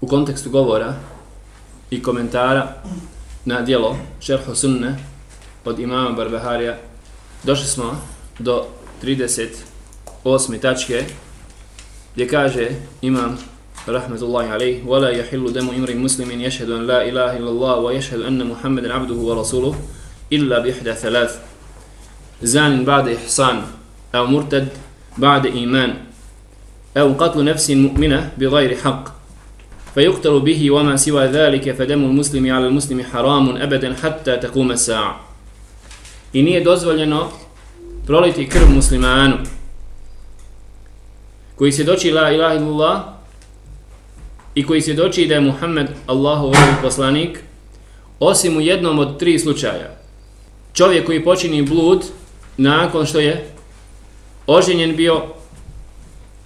u kontekstu govora i komentara na dijelo Šerho Sunne od imama Barbaharija došli smo do 38. tačke gdje kaže imam rahmetullahi alaih ولا يحل دم امرئ مسلم يشهد ان لا اله الا الله ويشهد ان محمدا عبده ورسوله الا باحدى ثلاث زان بعد احسان أو مرتد بعد ايمان أو قتل نفس مؤمنه بغير حق فيقتل به وما سوى ذلك فدم المسلم على المسلم حرام أبدا حتى تقوم الساعة I nije dozvoljeno proliti krv muslimanu koji se doći la ilaha illallah i koji se doći da je Muhammed Allahu poslanik osim u jednom od tri slučaja. Čovjek koji počini blud nakon što je oženjen bio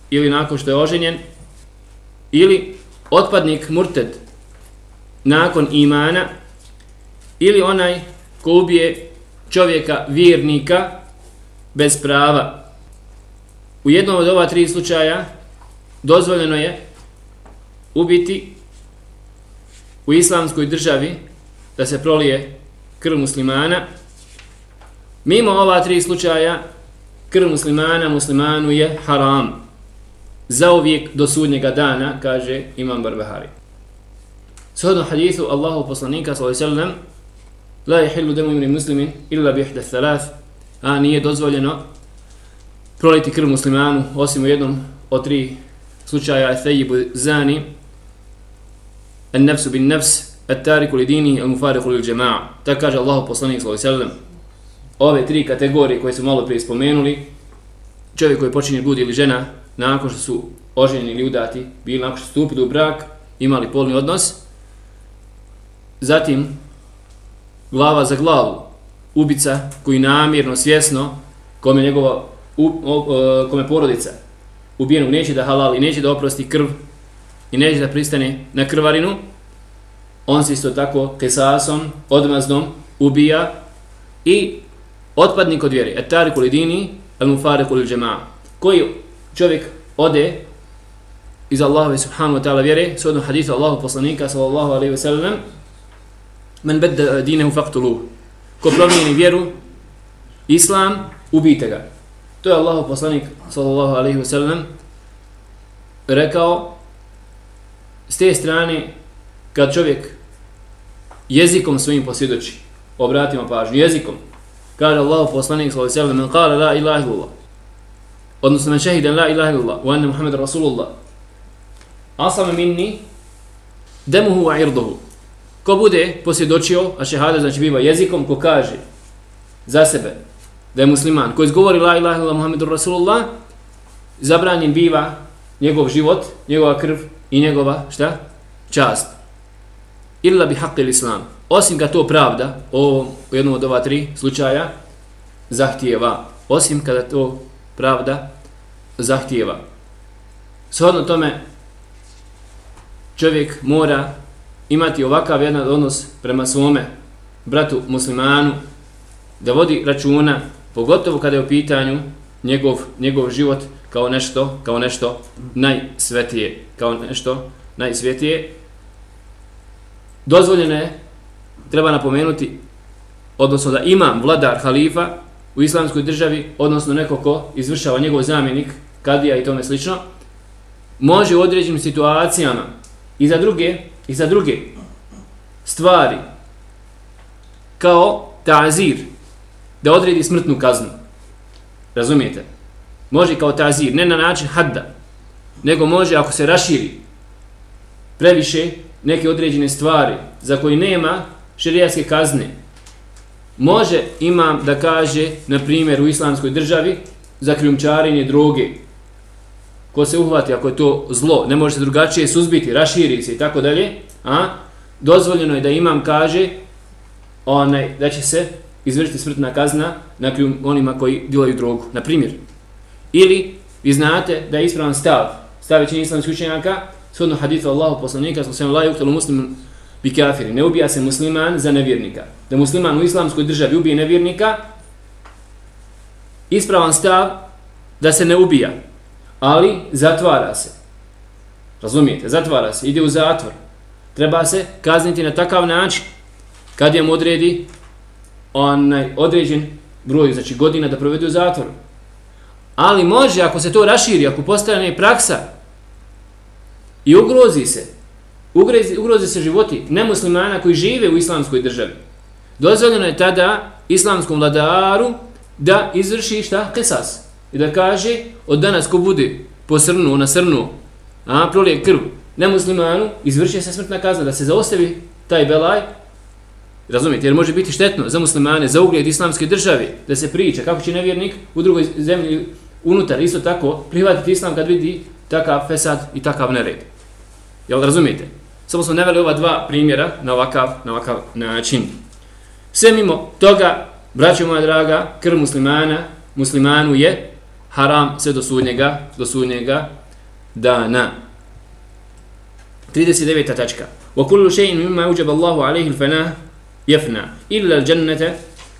ili nakon što je oženjen ili otpadnik murted nakon imana ili onaj ko ubije čovjeka vjernika bez prava. U jednom od ova tri slučaja dozvoljeno je ubiti u islamskoj državi da se prolije krv muslimana. Mimo ova tri slučaja krv muslimana muslimanu je haram zauvijek do sudnjega dana, kaže Imam Barbahari. Shodno hadithu Allahu poslanika sallam la je hillu demu imri muslimin illa bihda thalath a nije dozvoljeno proliti krv muslimanu osim u jednom od tri slučaja thajibu zani an nafsu bin nafs at tariku li dini al mufariku li jama'a tako kaže Allahu poslanik sallam ove tri kategorije koje su malo prije spomenuli čovjek koji počinje budi ili žena nakon što su oženjeni ili udati, bili nakon što stupili u brak, imali polni odnos, zatim glava za glavu, ubica koji namjerno, svjesno, kome njegova u, o, kome porodica ubijenog neće da halali, neće da oprosti krv i neće da pristane na krvarinu, on se isto tako kesasom, odmaznom ubija i otpadnik od vjere, etari kulidini, al mufare kulil džema'a, koji čovjek ode iz Allahove subhanahu wa ta'ala vjere, s odnom hadithu Allahu poslanika sallallahu alaihi wa sallam, men bedda dinehu faktulu. Ko promijeni vjeru, islam, ubijte ga. To je Allahu poslanik sallallahu alaihi wa sallam rekao s te strane kad čovjek jezikom svojim posvjedoči, obratimo pažnju, jezikom, kaže Allahu poslanik sallallahu alaihi wa sallam, men qala la ilaha illallah, odnosno men šehiden la ilaha illallah wa anna muhammed rasulullah. Asama minni demuhu wa irduhu. Ko bude posvjedočio a šehada znači biva jezikom ko kaže za sebe da je musliman ko izgovori la ilaha illallah muhammed rasulullah zabranjen biva njegov život njegova krv i njegova šta? Čast. Illa bi haqqil islam osim ga to pravda o jednom od ova tri slučaja zahtijeva. Osim kada to pravda zahtijeva. Shodno tome, čovjek mora imati ovakav jedan odnos prema svome bratu muslimanu, da vodi računa, pogotovo kada je u pitanju njegov, njegov život kao nešto, kao nešto najsvetije, kao nešto najsvetije. Dozvoljeno je, treba napomenuti, odnosno da imam vladar halifa u islamskoj državi, odnosno neko ko izvršava njegov zamjenik, kadija i tome slično, može u određenim situacijama i za druge, i za druge stvari kao tazir da odredi smrtnu kaznu. Razumijete? Može kao tazir, ne na način hadda, nego može ako se raširi previše neke određene stvari za koje nema šerijatske kazne, može imam da kaže, na primjer, u islamskoj državi, za krijumčarenje droge, ko se uhvati ako je to zlo, ne može se drugačije suzbiti, raširi se i tako dalje, a dozvoljeno je da imam kaže onaj, da će se izvršiti smrtna kazna na onima koji dilaju drogu, na primjer. Ili vi znate da je ispravan stav, stav većini islamskih učenjaka, shodno haditha Allahu poslanika, smo se laju htjelo muslim bi kafiri, ne ubija se musliman za nevjernika. Da musliman u islamskoj državi ubije nevjernika, ispravan stav da se ne ubija, ali zatvara se. Razumijete? Zatvara se, ide u zatvor. Treba se kazniti na takav način kad je mu odredi onaj određen broj, znači godina da provede u zatvoru. Ali može, ako se to raširi, ako postane praksa i ugrozi se, ugrozi, ugrozi se životi nemuslimana koji žive u islamskoj državi, dozvoljeno je tada islamskom vladaru da izvrši šta? Kesas. I da kaže, od danas ko bude posrnuo, nasrnuo, a prolije krv nemuslimanu, izvrši se smrtna kazna, da se zaostavi taj belaj, Razumite, jer može biti štetno za muslimane, za ugled islamske države, da se priča kako će nevjernik u drugoj zemlji unutar isto tako prihvatiti islam kad vidi takav fesad i takav nered. Jel razumijete? Samo smo neveli ova dva primjera na ovakav, na ovakav način. Sve mimo toga, braćo moja draga, krv muslimana, muslimanu je haram sve do sudnjega, do sudnjega dana. 39. tačka. Kullu shay'in mimma wajaba Allahu alayhi al-fana yafna illa al-jannata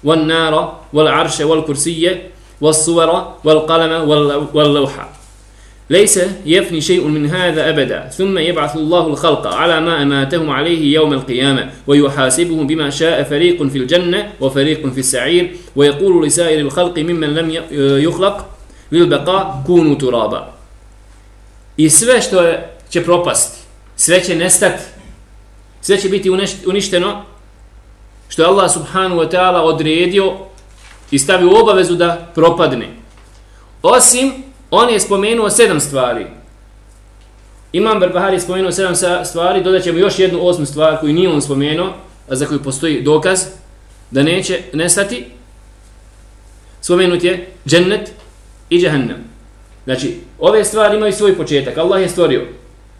wan-nara wal-'arsha wal-kursiyya was-suwara wal-qalama wal-lawha. ليس يفني شيء من هذا أبدا ثم يبعث الله الخلق على ما أماتهم عليه يوم القيامة ويحاسبهم بما شاء فريق في الجنة وفريق في السعير ويقول لسائر الخلق ممن لم يخلق للبقاء كونوا ترابا I sve što je, će propasti, sve će nestati, sve će biti uništeno, što je Allah subhanahu wa ta'ala odredio i stavio obavezu da propadne. Osim On je spomenuo sedam stvari. Imam Barbahari je spomenuo sedam stvari, dodat ćemo još jednu osmu stvar koju nije on spomenuo, a za koju postoji dokaz da neće nestati. Spomenut je džennet i džahannam. Znači, ove stvari imaju svoj početak. Allah je stvorio.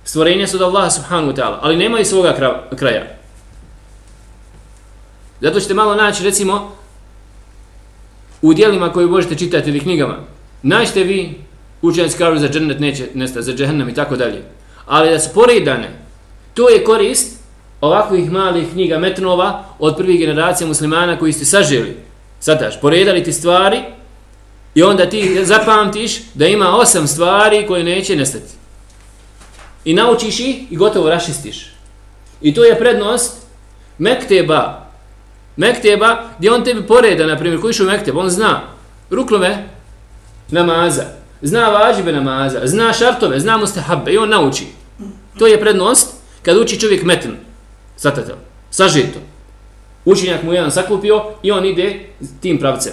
Stvorenje su od Allaha subhanahu wa ta'ala, ali nemaju svoga kraja. Zato ćete malo naći, recimo, u dijelima koje možete čitati ili knjigama. Naćete vi učenjaci kažu za džennet neće nestati, za džehennem i tako dalje. Ali da su poredane, to je korist ovakvih malih knjiga metnova od prvih generacija muslimana koji ste saželi. Sadaš, poredali ti stvari i onda ti zapamtiš da ima osam stvari koje neće nestati. I naučiš ih i gotovo rašistiš. I to je prednost Mekteba. Mekteba gdje on tebi poreda, na primjer, koji išu mekteb, on zna ruklove namaza, zna vađibe namaza, zna šartove, zna mustahabbe i on nauči. To je prednost kad uči čovjek metn, satatel, sažito. Učenjak mu jedan sakupio i on ide tim pravcem.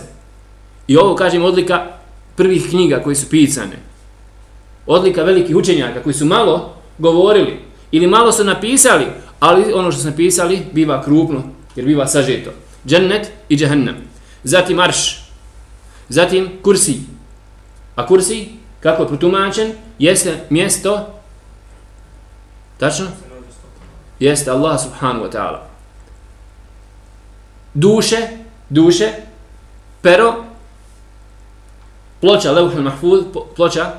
I ovo, kažem, odlika prvih knjiga koji su pisane. Odlika velikih učenjaka koji su malo govorili ili malo su napisali, ali ono što su napisali biva krupno, jer biva sažito. Džennet i džehennem. Zatim arš. Zatim kursi. A kursi, kako je protumačen, jeste mjesto, tačno? Jeste Allah subhanahu wa ta'ala. Duše, duše, pero, ploča, leuhul mahfuz, ploča,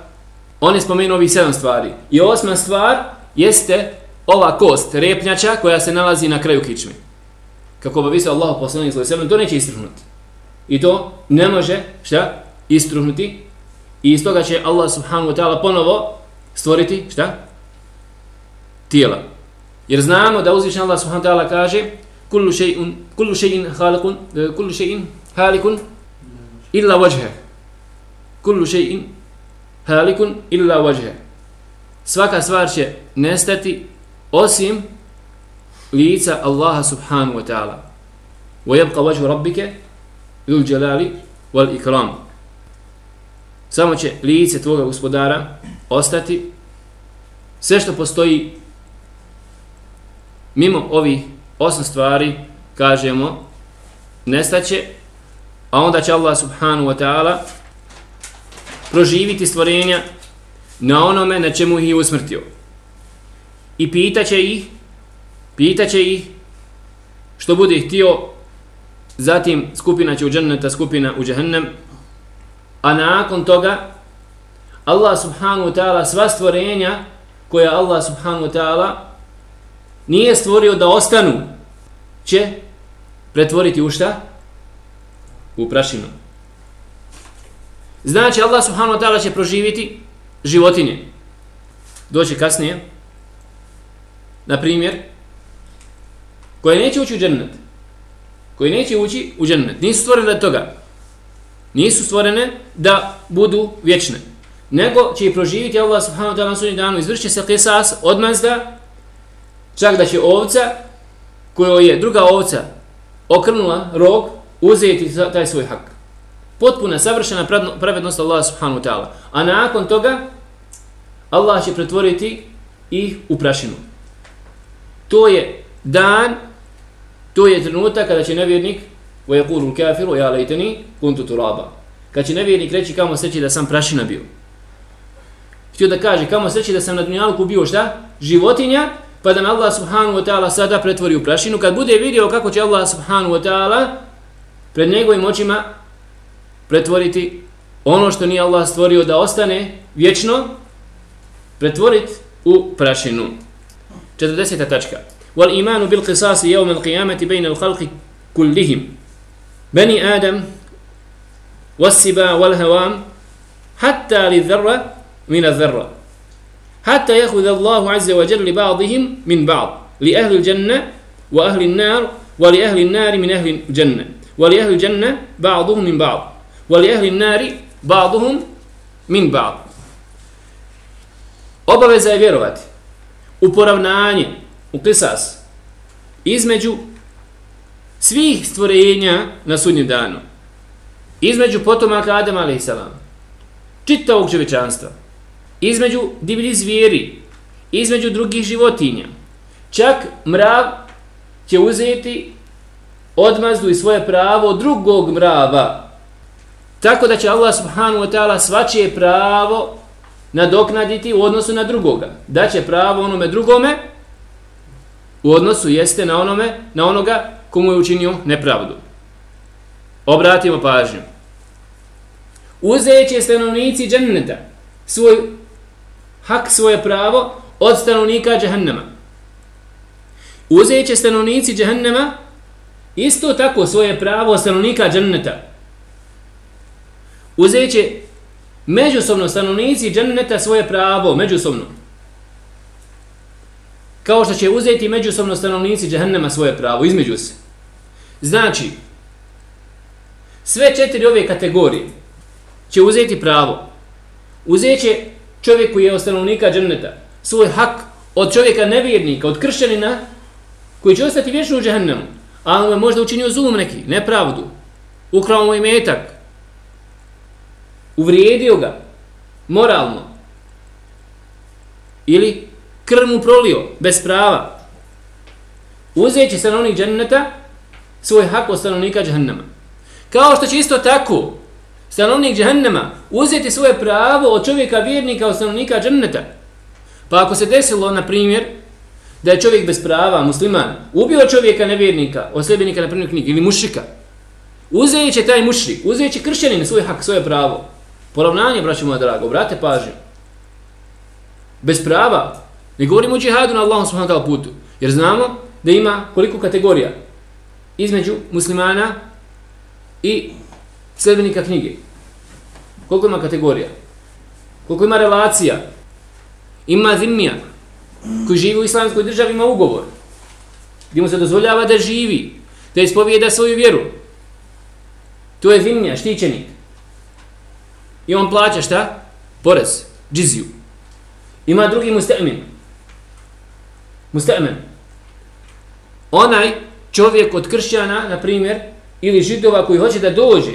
on je spomenuo ovih sedam stvari. I osma stvar jeste ova kost, repnjača, koja se nalazi na kraju kičme. Kako bi se Allah poslanih sallam, to neće istruhnuti. I to ne može, šta, istruhnuti, I iz toga će Allah subhanahu wa ta'ala ponovo stvoriti, šta? Tijela. Jer znamo da uzvišen Allah subhanahu wa ta'ala kaže kullu shay'in kullu shay'in khaliqun eh, kullu shay'in halikun illa wajha. Kullu shay'in halikun illa wajha. Svaka stvar će nestati osim lica Allaha subhanahu wa ta'ala. Wa yabqa wajhu rabbika dhul jalali wal ikram. Samo će lice tvoga gospodara ostati. Sve što postoji mimo ovih osam stvari, kažemo, nestaće, a onda će Allah subhanahu wa ta'ala proživiti stvorenja na onome na čemu ih je usmrtio. I pitaće ih, pitaće ih što bude htio, zatim skupina će u dženneta, skupina u džehennem, A nakon toga Allah subhanahu wa ta'ala sva stvorenja koja Allah subhanahu wa ta'ala nije stvorio da ostanu će pretvoriti u šta? U prašinu. Znači Allah subhanahu wa ta'ala će proživiti životinje. Doće kasnije na primjer, koje neće ući u džennet, koje neće ući u džennet, nisu stvorili da toga, nisu stvorene da budu vječne, nego će ih proživiti Allah subhanahu wa ta'ala na sudnjem danu, izvršće se kisas, odmazda, čak da će ovca, kojoj je druga ovca okrnula rog, uzeti taj svoj hak. Potpuna, savršena pravednost Allah subhanahu wa ta'ala. A nakon toga, Allah će pretvoriti ih u prašinu. To je dan, to je trenutak kada će nevjernik وَيَقُولُ الْكَافِرُ يَا لَيْتَنِي كُنْتُ تُرَابًا Kad će nevjernik reći kamo sreći da sam prašina bio. Htio da kaže kamo sreći da sam na dunjalku bio šta? Životinja, pa da me Allah subhanahu wa ta'ala sada pretvori u prašinu. Kad bude vidio kako će Allah subhanahu wa ta'ala pred njegovim očima pretvoriti ono što nije Allah stvorio da ostane vječno, pretvoriti u prašinu. 40. tačka. Wal imanu bil qisasi yawm al qiyamati bayna al khalqi kullihim. Bani Adam والسبا والهوام حتى للذرة من الذرة حتى يأخذ الله عز وجل لبعضهم من بعض لأهل الجنة وأهل النار ولأهل النار من أهل الجنة ولأهل الجنة بعضهم من بعض ولأهل النار بعضهم من بعض. Obaveza je vjerovati u poravnanje, u kisas, između svih stvorenja na sudnjem danu. Između potomaka Adama a.s. Čitavog čovečanstva. Između divlji zvijeri. Između drugih životinja. Čak mrav će uzeti odmazdu i svoje pravo drugog mrava. Tako da će Allah subhanahu wa ta'ala svačije pravo nadoknaditi u odnosu na drugoga. Da će pravo onome drugome u odnosu jeste na onome, na onoga komu je učinio nepravdu. Obratimo pažnju. Uzet će stanovnici dženneta svoj hak, svoje pravo od stanovnika džahannama. Uzet će stanovnici džahannama isto tako svoje pravo od stanovnika dženneta. Uzet će međusobno stanovnici dženneta svoje pravo, međusobno. Kao što će uzeti međusobno stanovnici džahannama svoje pravo, između se. Znači, sve četiri ove kategorije će uzeti pravo. Uzet će čovjek koji je od stanovnika dženneta svoj hak od čovjeka nevjernika, od kršćanina, koji će ostati vječno u džahannamu, a on je možda učinio zulum neki, nepravdu, ukrao mu imetak, uvrijedio ga, moralno, ili krv mu prolio, bez prava, uzet će stanovnik dženneta svoj hak od stanovnika džahannama. Kao što će isto tako stanovnik džahannama uzeti svoje pravo od čovjeka vjernika od stanovnika dženneta. Pa ako se desilo, na primjer, da je čovjek bez prava, musliman, ubio čovjeka nevjernika, od sebenika, na primjer, knjig, ili mušika, uzet će taj mušrik, uzet će kršćanin svoj hak, svoje pravo. Poravnanje, braću moja drago, brate pažnju. Bez prava, ne govorimo o džihadu na Allahom subhanahu putu, jer znamo da ima koliko kategorija između muslimana i sljedbenika knjige. Koliko ima kategorija? Koliko ima relacija? Ima zimmija koji živi u islamskoj državi, ima ugovor gdje mu se dozvoljava da živi, da ispovijeda svoju vjeru. To je zimija, štićenik. I on plaća šta? Porez, džiziju. Ima drugi mustemin. Mustemin. Onaj čovjek od kršćana, na primjer, ili židova koji hoće da dođe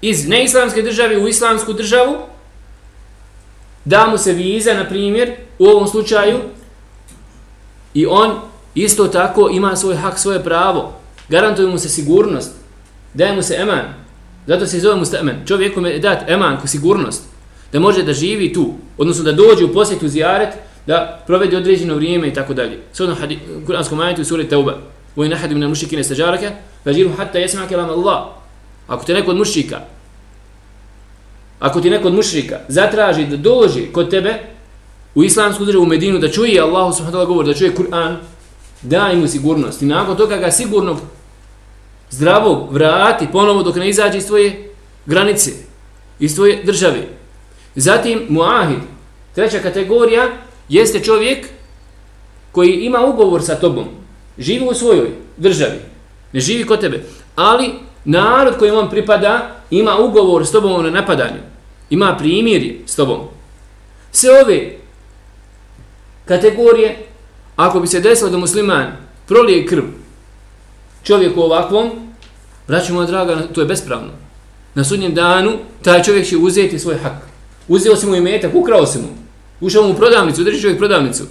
iz neislamske države u islamsku državu, da mu se viza, na primjer, u ovom slučaju, i on isto tako ima svoj hak, svoje pravo, garantuje mu se sigurnost, daje mu se eman, zato se zove mu se čovjeku je dat eman, ko sigurnost, da može da živi tu, odnosno da dođe u posjetu zijaret, da provede određeno vrijeme i tako dalje. Svodno kuranskom majetu u suri Tauba, u in ahad min al-mushrikin istajaraka fajiru hatta yasma kalam Allah. Ako te neko od mušrika ako ti neko od mušrika zatraži da dođe kod tebe u islamsku državu u Medinu da čuje Allah subhanahu wa ta'ala govor da čuje Kur'an daj mu sigurnost. I nakon toga ga sigurno zdravog vrati ponovo dok ne izađe iz tvoje granice iz tvoje države. Zatim muahid treća kategorija jeste čovjek koji ima ugovor sa tobom, živi u svojoj državi, ne živi kod tebe, ali narod kojem on pripada ima ugovor s tobom na napadanju, ima primjer s tobom. Sve ove kategorije, ako bi se desilo da musliman prolije krv čovjeku ovakvom, braću moja draga, to je bespravno. Na sudnjem danu taj čovjek će uzeti svoj hak. Uzeo si mu i metak, ukrao si mu. Ušao mu u prodavnicu, drži čovjek prodavnicu.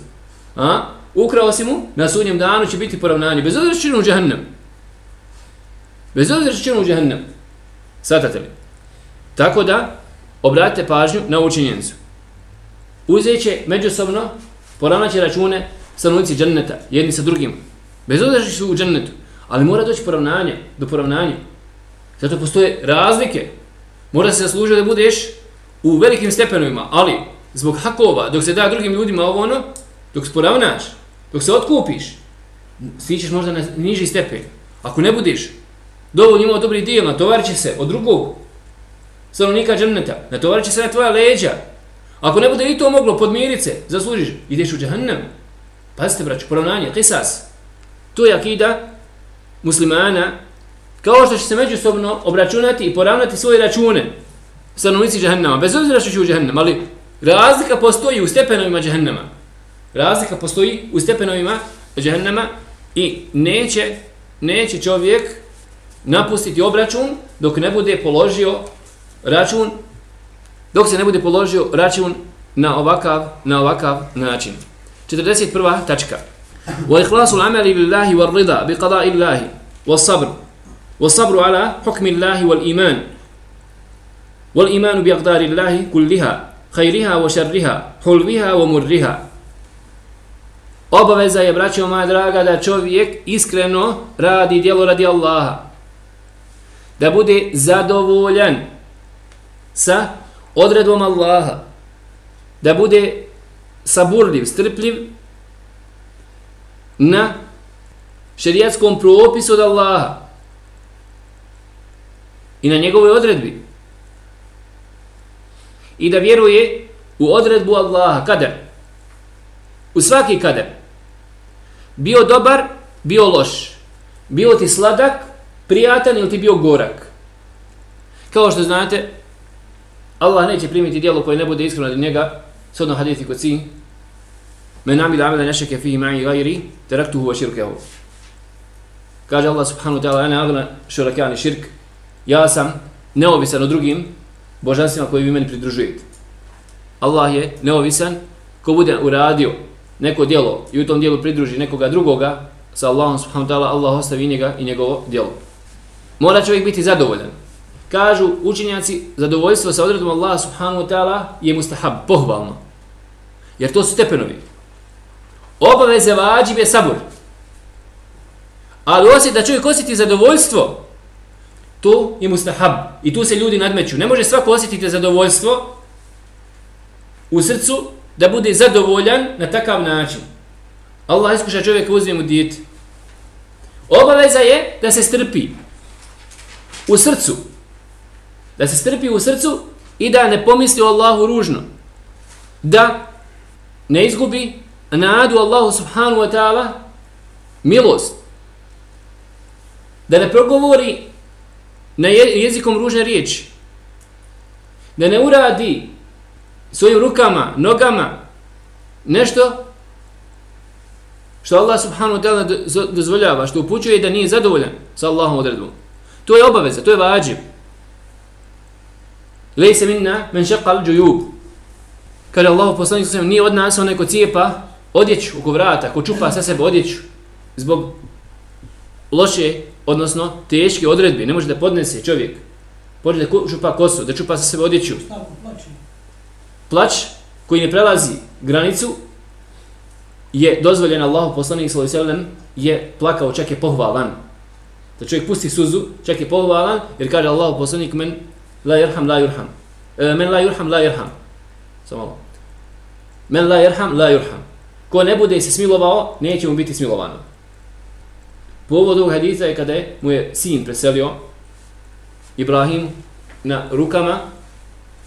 A? Ukrao si mu, na sudnjem danu će biti poravnanje. Bez obzira što će u džahnem. Bez obzira što će u džahnem. Svatate li? Tako da, obratite pažnju na ovu. Uzet će međusobno, poravnaće račune stanovnici dženneta, jedni sa drugim. Bez obzira što su u džennetu. Ali mora doći poravnanje, do poravnanja. Zato postoje razlike. Mora se zaslužiti da budeš u velikim stepenovima, ali zbog hakova, dok se da drugim ljudima ovo ono, dok se poravnaš, dok se otkupiš, stićeš možda na niži stepen. Ako ne budeš dovoljno imao dobri dijel, natovarit će se od drugog stanovnika dženneta, natovarit će se na tvoja leđa. Ako ne bude i to moglo podmirit se, zaslužiš, ideš u džahannam. Pazite, braću, poravnanje, kisas. To je akida muslimana, kao što će se međusobno obračunati i poravnati svoje račune stanovnici džahannama, bez obzira što će u džahannam, ali razlika postoji u stepenovima džahannama. Razlika postoji u stepenovima džahannama i neće, neće čovjek napustiti obračun dok ne bude položio račun dok se ne bude položio račun na ovakav na ovakav način. 41. tačka. Wa ikhlasu al-amali lillahi wa ar-ridha bi qada'i Allahi wa sabr wa sabru ala hukmi Allahi wal iman wal iman Obaveza je, braćo moja draga, da čovjek iskreno radi djelo radi Allaha. Da bude zadovoljan sa odredbom Allaha, da bude saburljiv, strpljiv na šerijatskom propisu od Allaha i na njegove odredbi. I da vjeruje u odredbu Allaha, kader, u svaki kader, bio dobar, bio loš, bio ti sladak, prijatan ili ti bio gorak. Kao što znate, Allah neće primiti dijelo koje ne bude iskreno od njega, sodno hadithi kod si, men amil amela nešake fihi ma'i gajri, teraktuhu wa širkehu. Kaže Allah subhanahu wa ta'ala, ane agna šurakani širk, ja sam neovisan o drugim božanstvima koji vi meni pridružujete. Allah je neovisan ko bude uradio neko djelo i u tom dijelu pridruži nekoga drugoga sa Allahom subhanahu wa ta'ala, Allah ostavi njega i njegovo djelo. Mora čovjek biti zadovoljan. Kažu učenjaci, zadovoljstvo sa odredom Allah subhanahu wa ta'ala je mustahab, pohvalno. Jer to su stepenovi. Obaveze vađib je sabur. Ali osjet da čovjek osjeti zadovoljstvo, to je mustahab. I tu se ljudi nadmeću. Ne može svako osjetiti zadovoljstvo u srcu da bude zadovoljan na takav način. Allah iskuša čovjeka uzme mu dijete. Obaveza je da se strpi u srcu. Da se strpi u srcu i da ne pomisli o Allahu ružno. Da ne izgubi nadu Allahu subhanu wa ta'ala milost. Da ne progovori na jezikom ružne riječi. Da ne uradi svojim rukama, nogama nešto što Allah subhanahu wa ta'ala dozvoljava, što upućuje da nije zadovoljan sa Allahom odredbom. To je obaveza, to je vađiv. Lejse minna men šeqal džujub. Kaže Allah poslanik sa nije od nas onaj ko cijepa odjeću oko vrata, ko čupa sa sebe odjeću zbog loše, odnosno teške odredbe. Ne može da podnese čovjek. Pođe da čupa kosu, da čupa sa sebe odjeću. Plać koji ne prelazi granicu je dozvoljen Allahu poslanik sallallahu alejhi ve sellem je plakao čak je pohvalan da čovjek pusti suzu, čak je pohvalan, jer kaže Allah poslanik men la yerham la yurham. E, men la yurham la yerham. Samo. Men la yerham la yurham. Ko ne bude se smilovao, neće mu biti smilovano. Povod ovog hadisa je kada je mu je sin preselio Ibrahim na rukama,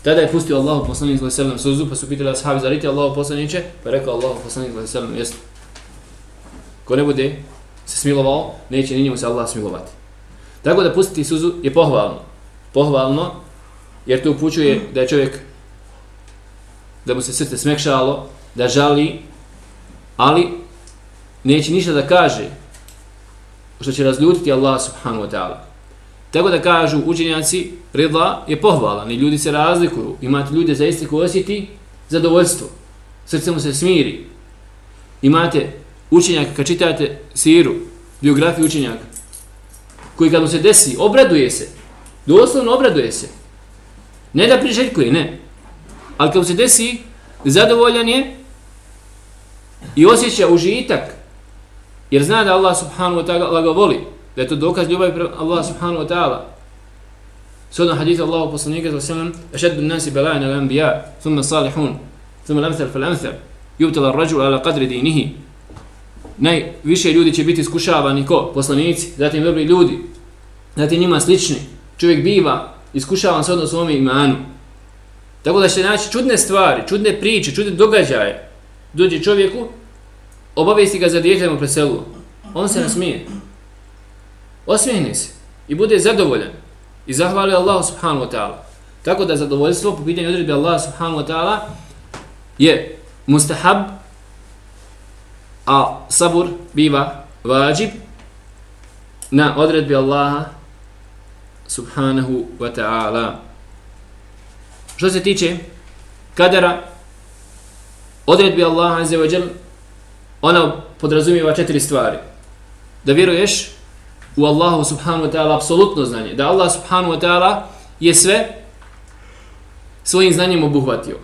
tada je pustio Allahu poslanik sallallahu alejhi ve sellem suzu, pa su pitali ashabi zariti Allahu poslanice, pa rekao Allahu poslanik sallallahu alejhi ve sellem jest ko ne bude se smilovao, neće ni njemu se Allah smilovati. Tako da pustiti suzu je pohvalno. Pohvalno, jer to upućuje da je čovjek da mu se srce smekšalo, da žali, ali neće ništa da kaže što će razljutiti Allah subhanahu wa ta'ala. Tako da kažu učenjaci, ridla je pohvalan i ljudi se razlikuju. Imate ljude zaista koji osjeti zadovoljstvo. Srce mu se smiri. Imate učenjaka, kad čitate siru, biografiju učenjaka, koji kad mu se desi, obraduje se. Doslovno obraduje se. Ne da priželjkuje, ne. Ali kad mu se desi, zadovoljan je i osjeća užitak, jer zna da Allah subhanahu wa ta'ala ga voli, da je to dokaz ljubavi prema Allah subhanahu wa ta'ala. Sodno hadith Allahu poslanika sallallahu alejhi ve sellem, nasi bala'an al-anbiya, thumma salihun, thumma l'amthal fal-amthal, yubtala rajul ala qadri dinihi." Najviše ljudi će biti iskušavani ko? Poslanici, zatim dobri ljudi, zatim njima slični. Čovjek biva iskušavan sodno svom imanu. Tako da će naći čudne stvari, čudne priče, čudne događaje. Dođe čovjeku, obavesti ga za djetetom preselu. On se nasmije. Osmijeni se i bude zadovoljan i zahvali Allah subhanahu wa ta'ala. Tako da zadovoljstvo po pitanju odredbe Allah subhanahu wa ta'ala je mustahab, a sabur biva vađib na odredbi Allaha subhanahu wa ta'ala. Što se tiče kadera, odredbi Allaha azze wa jel, ona podrazumijeva četiri stvari. Da vjeruješ u Allahu subhanahu wa ta'ala apsolutno znanje. Da Allah subhanahu wa ta'ala je sve svojim znanjem obuhvatio.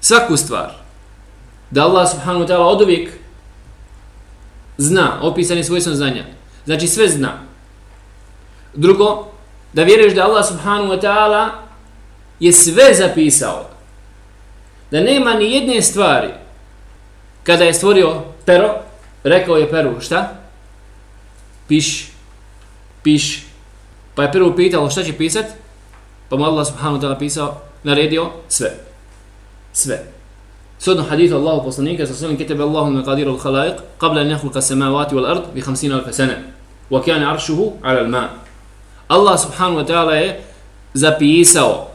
Svaku stvar. Da Allah subhanahu wa ta'ala od uvijek zna, opisan je svojstvom znanja. Znači sve zna. Drugo, da vjeruješ da Allah subhanahu wa ta'ala je sve zapisao. Da nema ni jedne stvari kada je stvorio pero, rekao je peru, šta? Piš, piš. Pa je prvo pitalo šta će pisat? Pa mu Allah subhanahu ta'ala pisao, naredio sve. Sve. Sodno hadithu Allahu poslanika sa svojim ketebe Allahu na qadiru al-khalaiq qabla an yakhluqa samawati wal ard bi 50 sene. Wa kjane aršuhu ala ma. Allah subhanahu wa ta'ala je zapisao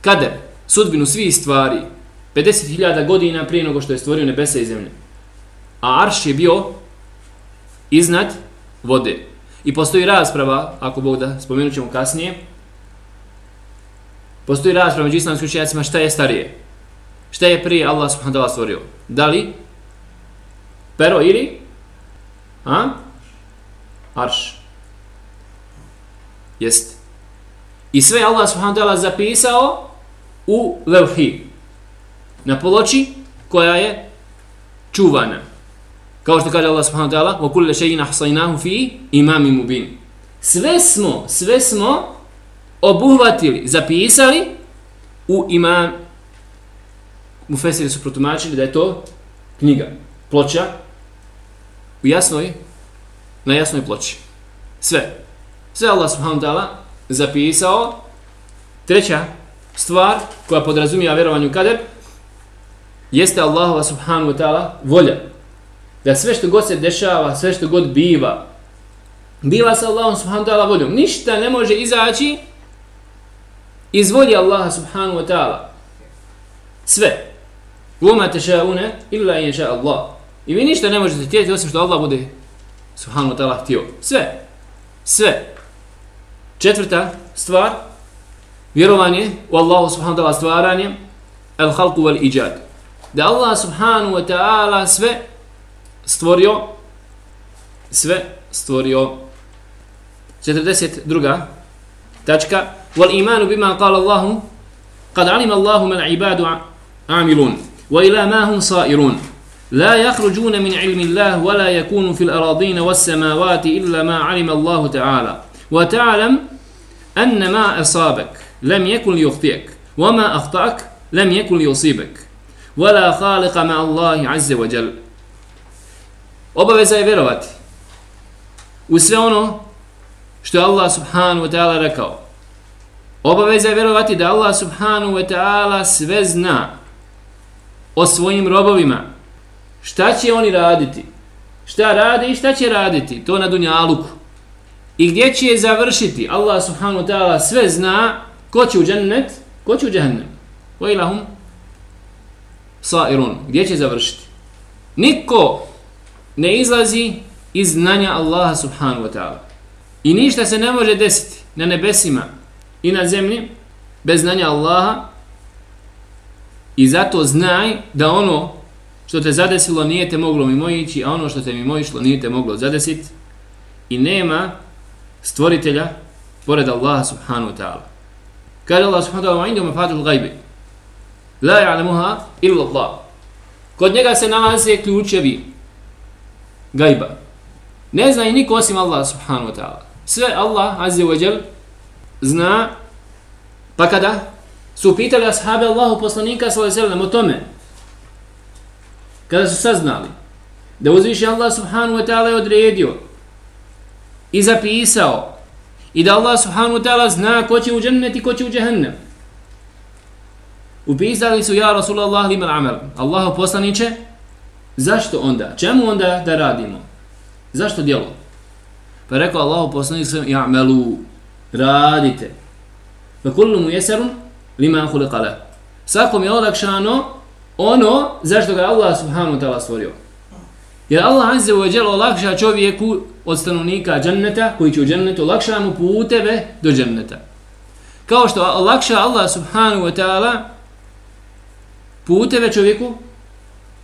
kader, sudbinu svih stvari 50.000 godina prije nego što je stvorio nebesa i zemlje. A arš je bio iznad vode. I postoji rasprava, ako Bog da spomenut ćemo kasnije, postoji rasprava među islamskim učenjacima šta je starije. Šta je prije Allah subhanahu wa ta'ala stvorio? Da li pero ili a? arš? Jest. I sve Allah subhanahu wa ta'ala zapisao u levhi. Na poloči koja je čuvana. Kao što kaže Allah subhanahu wa ta'ala وَكُلَّ شَيْءٍ أَحْصَيْنَاهُ فِي إِمَامِ مُبِينِ Sve smo, sve smo obuhvatili, zapisali u imam Mufesiri su protumačili da je to knjiga, ploča u jasnoj, na jasnoj ploči. Sve. Sve Allah subhanahu wa ta'ala zapisao. Treća stvar koja podrazumija vjerovanju kader jeste Allahova subhanahu wa ta'ala volja. Da sve što god se dešava, sve što god biva, biva sa Allahom subhanahu wa ta'ala voljom. Ništa ne može izaći iz volje Allaha subhanahu wa ta'ala. Sve. Luma tešaune illa inša Allah. I vi ništa ne možete htjeti osim što Allah bude subhanahu wa ta'ala htio. Sve. Sve. Četvrta stvar, vjerovanje u Allahu subhanahu wa ta'ala stvaranje, al halku wal iđad. Da Allah subhanahu wa ta'ala sve stvorio, sve stvorio. 42. tačka, wal imanu bima qala Allahu, kad alim Allahu mal ibadu amilun, wa ila ma hum sairun. لا يخرجون من علم الله ولا يكون في الأراضين والسماوات إلا ما علم الله تعالى وتعلم أن ما أصابك لم يكن ليخطئك وما أخطأك لم يكن ليصيبك ولا خالق مع الله عز وجل obaveza je vjerovati u sve ono što je Allah subhanahu wa ta'ala rekao. Obaveza je vjerovati da Allah subhanahu wa ta'ala sve zna o svojim robovima. Šta će oni raditi? šta radi i šta će raditi, to na dunjaluku. I gdje će je završiti, Allah subhanahu wa ta'ala sve zna ko će u džennet, ko će u džahnem. Wa ilahum sairun, gdje će završiti. Niko ne izlazi iz znanja Allaha subhanahu wa ta'ala. I ništa se ne može desiti na nebesima i na zemlji bez znanja Allaha i zato znaj da ono što te zadesilo nije te moglo mimo ići, a ono što te mimo išlo nije te moglo zadesiti i nema stvoritelja pored Allaha subhanahu wa ta'ala. Kaže Allah subhanahu wa ta'ala, indu mafatul gajbi, la ja'lamuha illa Allah. Kod njega se nalaze ključevi gajba. Ne zna i niko osim Allah subhanahu wa ta'ala. Sve Allah azze wa jel zna pa kada su pitali ashabi Allahu poslanika sallallahu alejhi ve sellem o tome kada su saznali da uzviši Allah subhanahu wa ta'ala je odredio i zapisao i da Allah subhanahu wa ta'ala zna ko će u džennet i ko će u džehennem. Upisali su ja Rasulallah liman amal. Allahu poslaniće, zašto onda? Čemu onda da radimo? Zašto djelo? Pa rekao Allahu poslanik ja melu, radite. Pa kullu mu jesarun lima khuliqala. Svakom je olakšano ono zašto ga Allah subhanahu ta'ala stvorio. Jer Allah azze wa jalla olakša čovjeku od stanovnika dženneta, koji će u džennetu, olakša mu puteve do dženneta. Kao što olakša Allah subhanahu wa ta'ala puteve čovjeku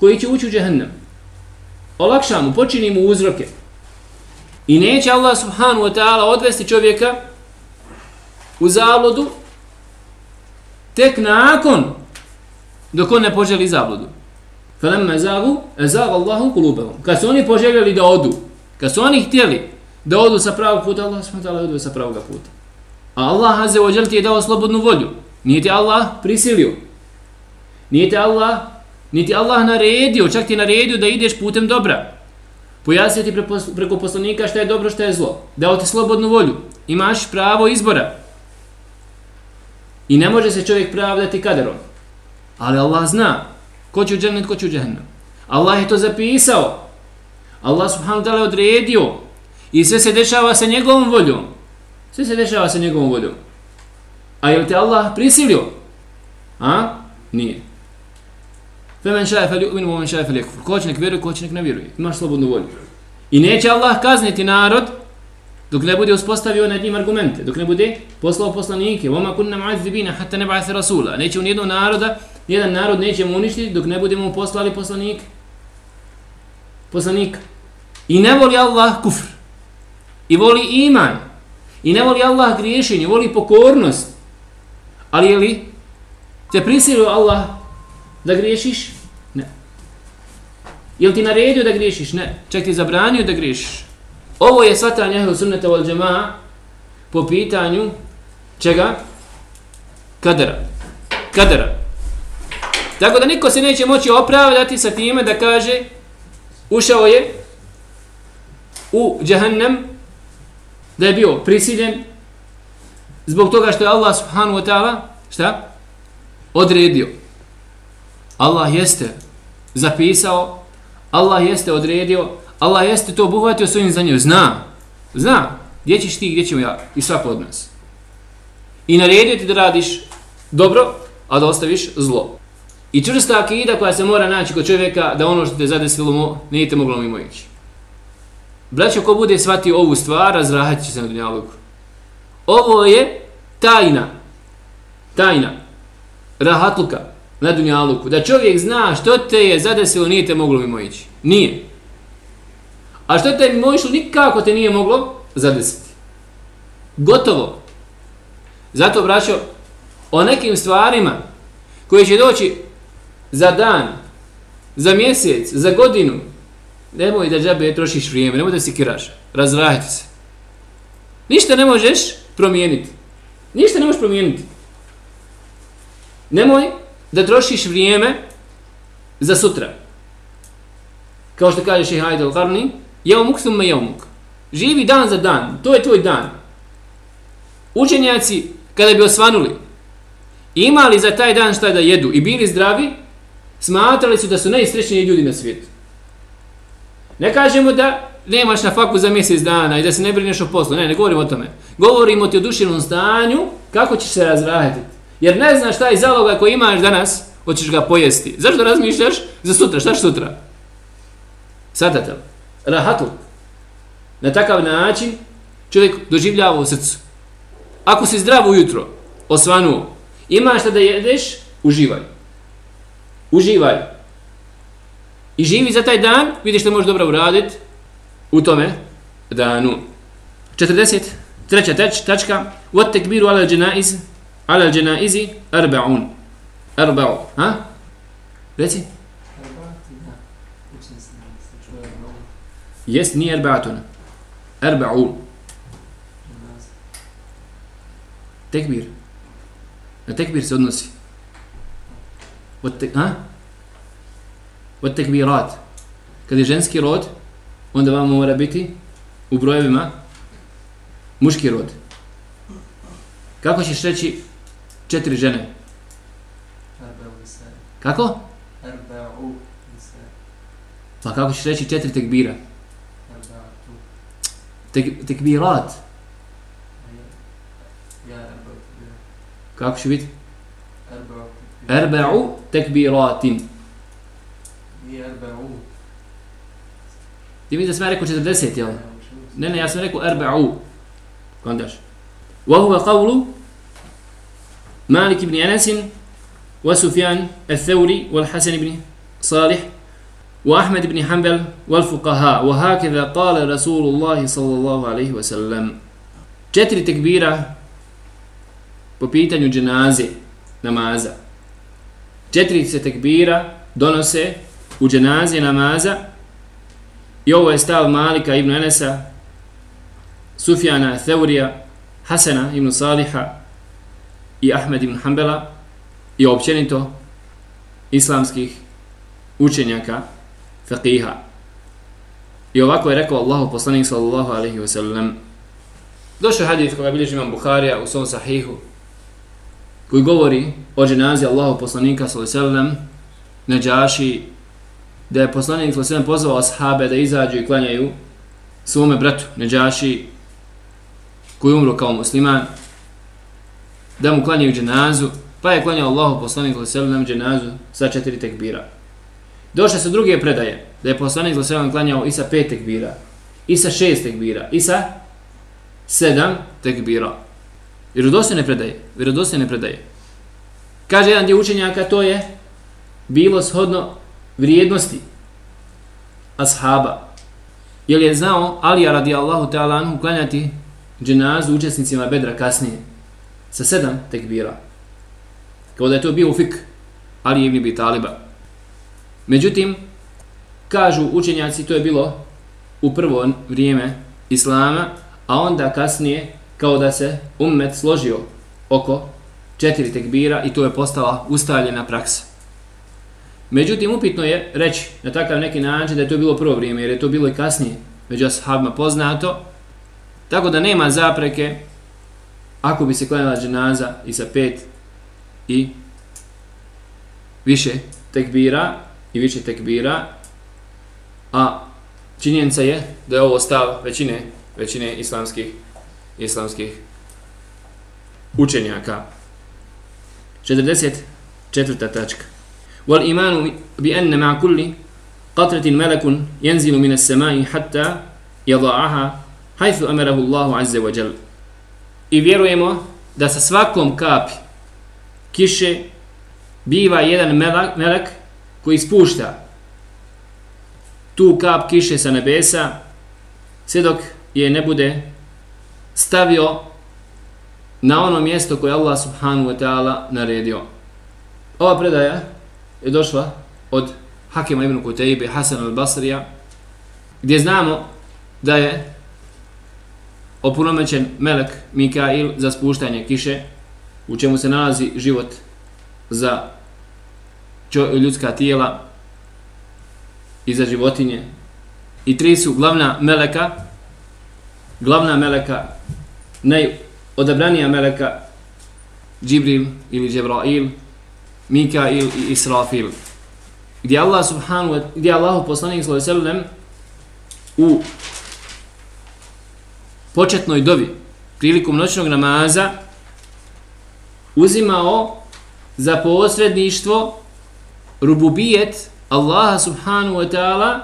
koji će ući u džehennem. Olakša mu, počini mu uzroke. I neće Allah subhanahu wa ta'ala odvesti čovjeka u zavlodu tek nakon dok on ne poželi zabludu. Falamma zagu, ezaga Allahu kulubahum. Kad su oni poželjeli da odu, kad su oni htjeli da odu sa pravog puta, Allah subhanahu wa ta'ala odu sa pravog puta. A Allah azze ođel ti je dao slobodnu volju. Nije ti Allah prisilio. Nije ti Allah, niti Allah naredio, čak ti naredio da ideš putem dobra. Pojasnio ti preko poslanika šta je dobro, šta je zlo. Dao ti slobodnu volju. Imaš pravo izbora. I ne može se čovjek pravdati kaderom. Ali Allah zna ko će u džennet, ko će u džennet. Allah je to zapisao. Allah subhanahu ta'ala odredio. I sve se dešava sa njegovom voljom. Sve se dešava sa njegovom voljom. A je li te Allah prisilio? A? Nije. Fe men šaje fel ju'minu, men šaje fel jekfur. Ko će nek vjeruje, ko će nek ne vjeruje. Imaš slobodnu volju. I neće Allah kazniti narod dok ne bude uspostavio nad njim argumente, dok ne bude poslao poslanike, voma kunna mu'adzibina hatta ne rasula. Neće u nijednog naroda jedan narod neće mu uništiti dok ne budemo poslali poslanik. Poslanik. I ne voli Allah kufr. I voli iman. I ne voli Allah griješenje, voli pokornost. Ali je li te prisilio Allah da griješiš? Jel ti naredio da griješiš? Ne. Čak ti zabranio da griješiš? Ovo je svatanje ehlu sunneta wal džema'a po pitanju čega? Kadera. Kadera. Tako da niko se neće moći opravdati sa time da kaže ušao je u džahannam da je bio prisiljen zbog toga što je Allah subhanahu wa ta'ala šta? Odredio. Allah jeste zapisao, Allah jeste odredio, Allah jeste to obuhvatio svojim znanjem. Zna, zna, gdje ćeš ti, gdje ćemo ja i svako od nas. I naredio ti da radiš dobro, a da ostaviš zlo. I čvrsta akida koja se mora naći kod čovjeka da ono što te zadesilo mu, nije te moglo mimo ići. Braćo, ko bude shvatio ovu stvar, razrahat će se na dunjaluku. Ovo je tajna. Tajna. Rahatluka na dunjaluku. Da čovjek zna što te je zadesilo, nije te moglo mimo ići. Nije. A što te mimo išlo, nikako te nije moglo zadesiti. Gotovo. Zato, braćo, o nekim stvarima koje će doći za dan, za mjesec, za godinu, nemoj da džabe trošiš vrijeme, nemoj da si kiraš, razrahiti se. Ništa ne možeš promijeniti. Ništa ne možeš promijeniti. Nemoj da trošiš vrijeme za sutra. Kao što kaže šeha Aydel Qarni, jeomuk summa jeomuk. Živi dan za dan, to je tvoj dan. Učenjaci, kada bi osvanuli, imali za taj dan šta da jedu i bili zdravi, smatrali su da su najsrećniji ljudi na svijetu. Ne kažemo da nemaš na faku za mjesec dana i da se ne brineš o poslu. Ne, ne govorimo o tome. Govorimo ti o duševnom stanju kako ćeš se razraditi. Jer ne znaš šta je zaloga koji imaš danas, hoćeš ga pojesti. Zašto razmišljaš? Za sutra. Šta sutra? Sadate li? Rahatluk. Na takav način čovjek doživljava u srcu. Ako si zdrav ujutro, osvanuo, imaš šta da jedeš, uživaj. Uživaj. I živi za taj dan, vidiš što možeš dobro uraditi u tome danu. 40. Treća teč, tačka. Wat tekbiru ala dženaiz, ala dženaizi, arba'un. Arba'u. Ha? Reci. Jest, nije arba'atun. Arba'un. Tekbir. Na tekbir se odnosi. Od te, ha? Od tekbirat. Kad je ženski rod, onda vam mora biti u brojevima muški rod. Kako ćeš reći četiri žene? Kako? Pa kako ćeš reći četiri tekbira? Tek, tekbirat. Kako će biti? Erba'u tekbiratin. Nije erba'u. Ti mi da sam ja rekao 40, jel? Ne, ne, ja sam rekao erba'u. Kondaš. وهو قول مالك بن أنس وسفيان الثوري والحسن بن صالح وأحمد بن حنبل والفقهاء. وهكذا قال رسول الله صلى الله عليه وسلم. جتر تكبيرة بوبيتان جنازة نمازا جتر تكبيرة دونسة وجنازة نمازا يو أستاذ مالك ابن أنس سفيان الثوري حسن ابن صالح i Ahmed ibn Hanbala i općenito islamskih učenjaka faqiha. I ovako je rekao Allahu poslanik sallallahu alejhi ve sellem Došao hadis koga bilježi imam Buharija u svom sahihu koji govori o dženazi Allahu poslanika sallallahu alejhi ve sellem Neđaši da je poslanik sallallahu pozvao ashabe da izađu i klanjaju svome bratu Neđaši koji umro kao musliman da mu klanjaju dženazu pa je klanjao Allahu poslanik sallallahu dženazu sa četiri tekbira. Došle su druge predaje da je poslanik sallallahu klanjao i sa pet tekbira i sa šest tekbira i sa sedam tekbira. Vjerodostojne predaje, vjerodostojne predaje. Kaže jedan dio učenjaka, to je bilo shodno vrijednosti ashaba. Jer je znao Alija radijallahu ta'ala anhu klanjati dženazu učesnicima bedra kasnije sa sedam tekbira. Kao da je to bio fik Ali ibn Abi Taliba. Međutim, kažu učenjaci, to je bilo u prvo vrijeme Islama, a onda kasnije kao da se ummet složio oko četiri tekbira i to je postala ustaljena praksa. Međutim, upitno je reći na takav neki način da je to bilo prvo vrijeme, jer je to bilo i kasnije među ashabima poznato, tako da nema zapreke ako bi se klanjala dženaza i sa pet i više tekbira i više tekbira, a činjenica je da je ovo stav većine, većine islamskih islamskih učenjaka. 44. tačka. Wal imanu bi anna ma kulli qatratin malakun yanzilu min as-sama'i hatta yada'aha haythu amarahu Allahu azza wa jalla. I vjerujemo da sa svakom kapi kiše biva jedan melek, melek koji spušta tu kap kiše sa nebesa sve dok je ne bude stavio na ono mjesto koje Allah subhanahu wa ta'ala naredio. Ova predaja je došla od Hakima ibn Kutaybe Hasan al-Basrija gdje znamo da je opunomećen melek Mikail za spuštanje kiše u čemu se nalazi život za ljudska tijela i za životinje. I tri su glavna meleka glavna meleka najodabranija meleka Džibril ili Džebrail Mikail i Israfil. Gdje Allah subhanahu wa gdje Allah poslanik sallallahu alejhi ve sellem u početnoj dovi prilikom noćnog namaza uzimao za posredništvo rububijet Allaha subhanahu wa ta'ala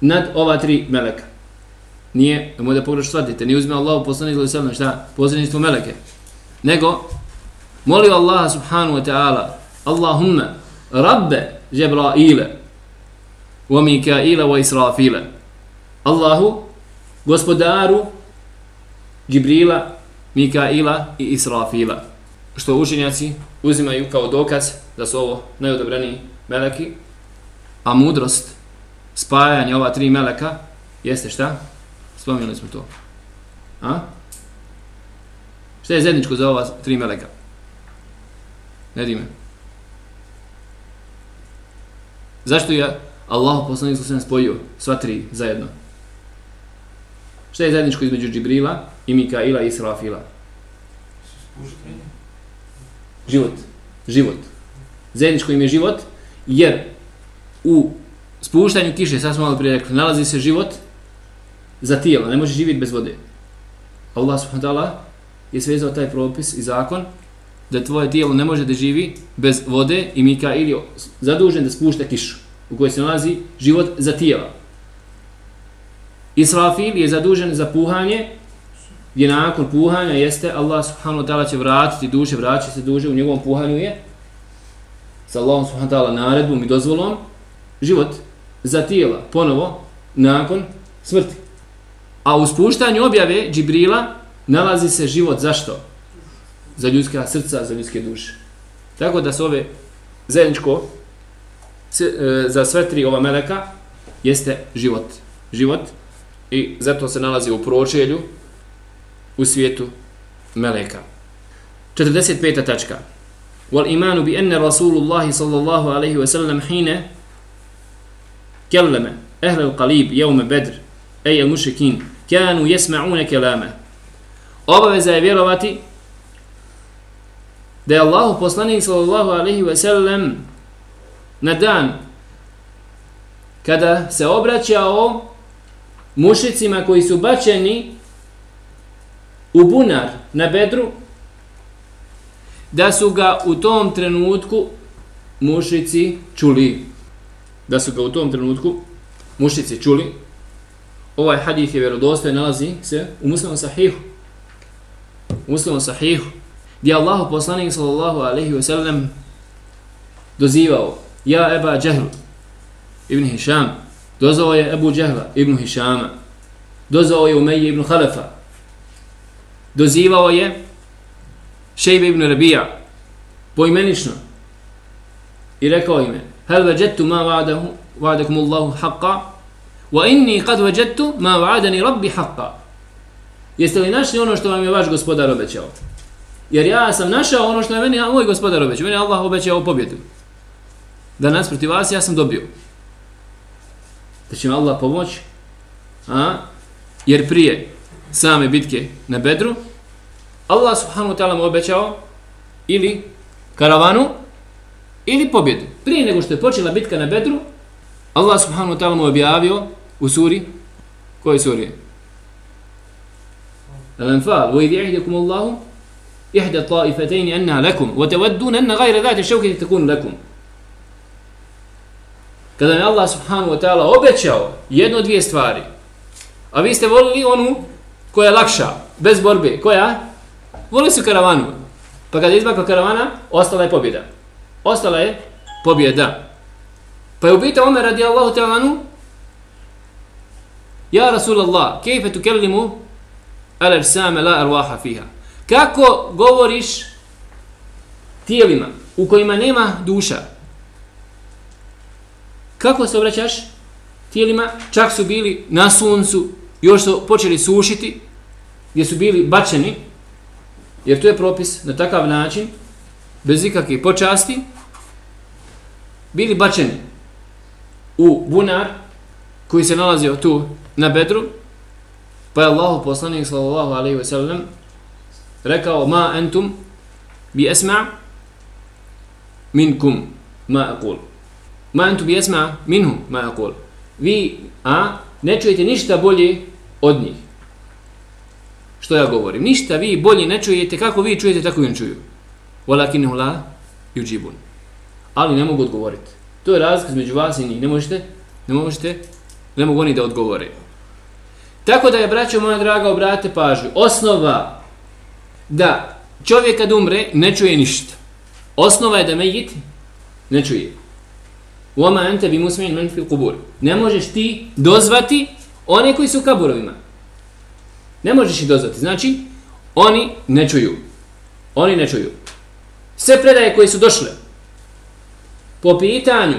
nad ova tri meleka. Nije, nemoj da pogreš shvatite, nije uzme Allahu poslanik ili sallam, šta? Posredništvo meleke. Nego, molio Allaha subhanahu wa ta'ala, Allahumma, rabbe Jebraile, wa Mikaila wa Israfile. Allahu, gospodaru Džibrila, Mikaila i Israfila. Što učenjaci uzimaju kao dokaz da su ovo najodobrani meleki, a mudrost spajanja ova tri meleka jeste šta? Spomnili smo to. A? Šta je zajedničko za ova tri meleka? Ne dime. Zašto je Allah poslanik sa spojio sva tri zajedno? Šta je zajedničko između Džibrila i Mikaila i Israfila? Život. Život. Zajedničko im je život, jer u spuštanju kiše, sad smo malo prije rekli, nalazi se život za tijelo, ne može živjeti bez vode. Allah subhanahu wa ta'ala je svezao taj propis i zakon da tvoje tijelo ne može da živi bez vode i Mikail je zadužen da spušta kišu u kojoj se nalazi život za tijelo. Israfil je zadužen za puhanje, gdje nakon puhanja jeste Allah subhanahu wa ta'ala će vratiti duše, vraća se duše, u njegovom puhanju je sa Allahom subhanahu wa ta'ala naredbom i dozvolom život za tijela ponovo nakon smrti. A u spuštanju objave Džibrila nalazi se život zašto? Za ljudska srca, za ljudske duše. Tako da se ove zajedničko e, za sve tri ova meleka jeste život. Život i zato se nalazi u pročelju u svijetu meleka. 45. tačka. Wal imanu bi enne Rasulullahi sallallahu alaihi wa sallam hine kelleme ehle qalib jevme bedr ej el mušikin kanu jesma'une kelame. Obaveza je vjerovati da je Allah poslanik sallallahu alaihi wa sallam na dan kada se obraćao mušicima koji su bačeni u bunar na bedru da su ga u tom trenutku mušici čuli. Da su ga u tom trenutku mušici čuli. Ovaj hadith je vjerodostojan nalazi se u muslimom sahihu. U muslimom sahihu gdje Allah poslanik sallallahu alaihi ve sellem dozivao ja Eba Džehl ibn Hišam dozvao je Ebu Džehla ibn Hišama. Dozvao je Umeji ibn Halefa. Dozivao je Šejbe ibn Rabija. Poimenično. I rekao ime hel veđetu ma va'adahu va'adakum Allahu haqqa wa inni kad veđetu ma va'adani rabbi haqqa. Jeste li našli ono što vam je vaš gospodar obećao? Jer ja sam našao ono što je meni moj gospodar obećao. Meni Allah obećao pobjedu. Da nas protiv vas ja sam dobio da će mi Allah pomoći a jer prije same bitke na Bedru, Allah subhanahu wa ta'ala mu obećao ili karavanu ili pobjedu. Prije nego što je počela bitka na Bedru, Allah subhanahu wa ta'ala mu objavio u suri, koje suri je? Al-Anfal, وَإِذْ يَعِدَكُمُ اللَّهُ إِحْدَ طَائِفَتَيْنِ أَنَّا لَكُمْ وَتَوَدُّونَ أَنَّ غَيْرَ ذَاتِ الشَّوْكِ تَكُونُ لَكُمْ Kada je Allah subhanahu wa ta'ala obećao jedno dvije stvari, a vi ste volili onu koja je lakša, bez borbe. Koja? Volili su karavanu. Pa kada je izmakla karavana, ostala je pobjeda. Ostala je pobjeda. Pa je upitao Omer radi Allahu ta'alanu, Ja Rasulallah, kejfe tu kellimu aler same la arwaha fiha. Kako govoriš tijelima u kojima nema duša? Kako se obraćaš tijelima? Čak su bili na suncu, još su počeli sušiti, gdje su bili bačeni, jer to je propis na takav način, bez ikakve počasti, bili bačeni u bunar koji se nalazio tu na bedru, pa je Allah poslanik sallallahu alaihi ve sellem rekao ma entum bi esma minkum ma akul. Ma entum bijesma minhu ma akul. vi a, ne čujete ništa bolje od njih. Što ja govorim? Ništa vi bolje ne čujete kako vi čujete, tako i on čuju. Walakin la yujibun. Ali ne mogu odgovoriti. To je razlika između vas i njih. Ne možete, ne možete, ne mogu oni da odgovore. Tako da je, braćo moja draga, obrate pažnju. Osnova da čovjek kad umre ne čuje ništa. Osnova je da me jiti, ne čuje. Uama ente bi musmin men fil kubur. Ne možeš ti dozvati one koji su u kaburovima. Ne možeš ih dozvati. Znači, oni ne čuju. Oni ne čuju. Sve predaje koje su došle po pitanju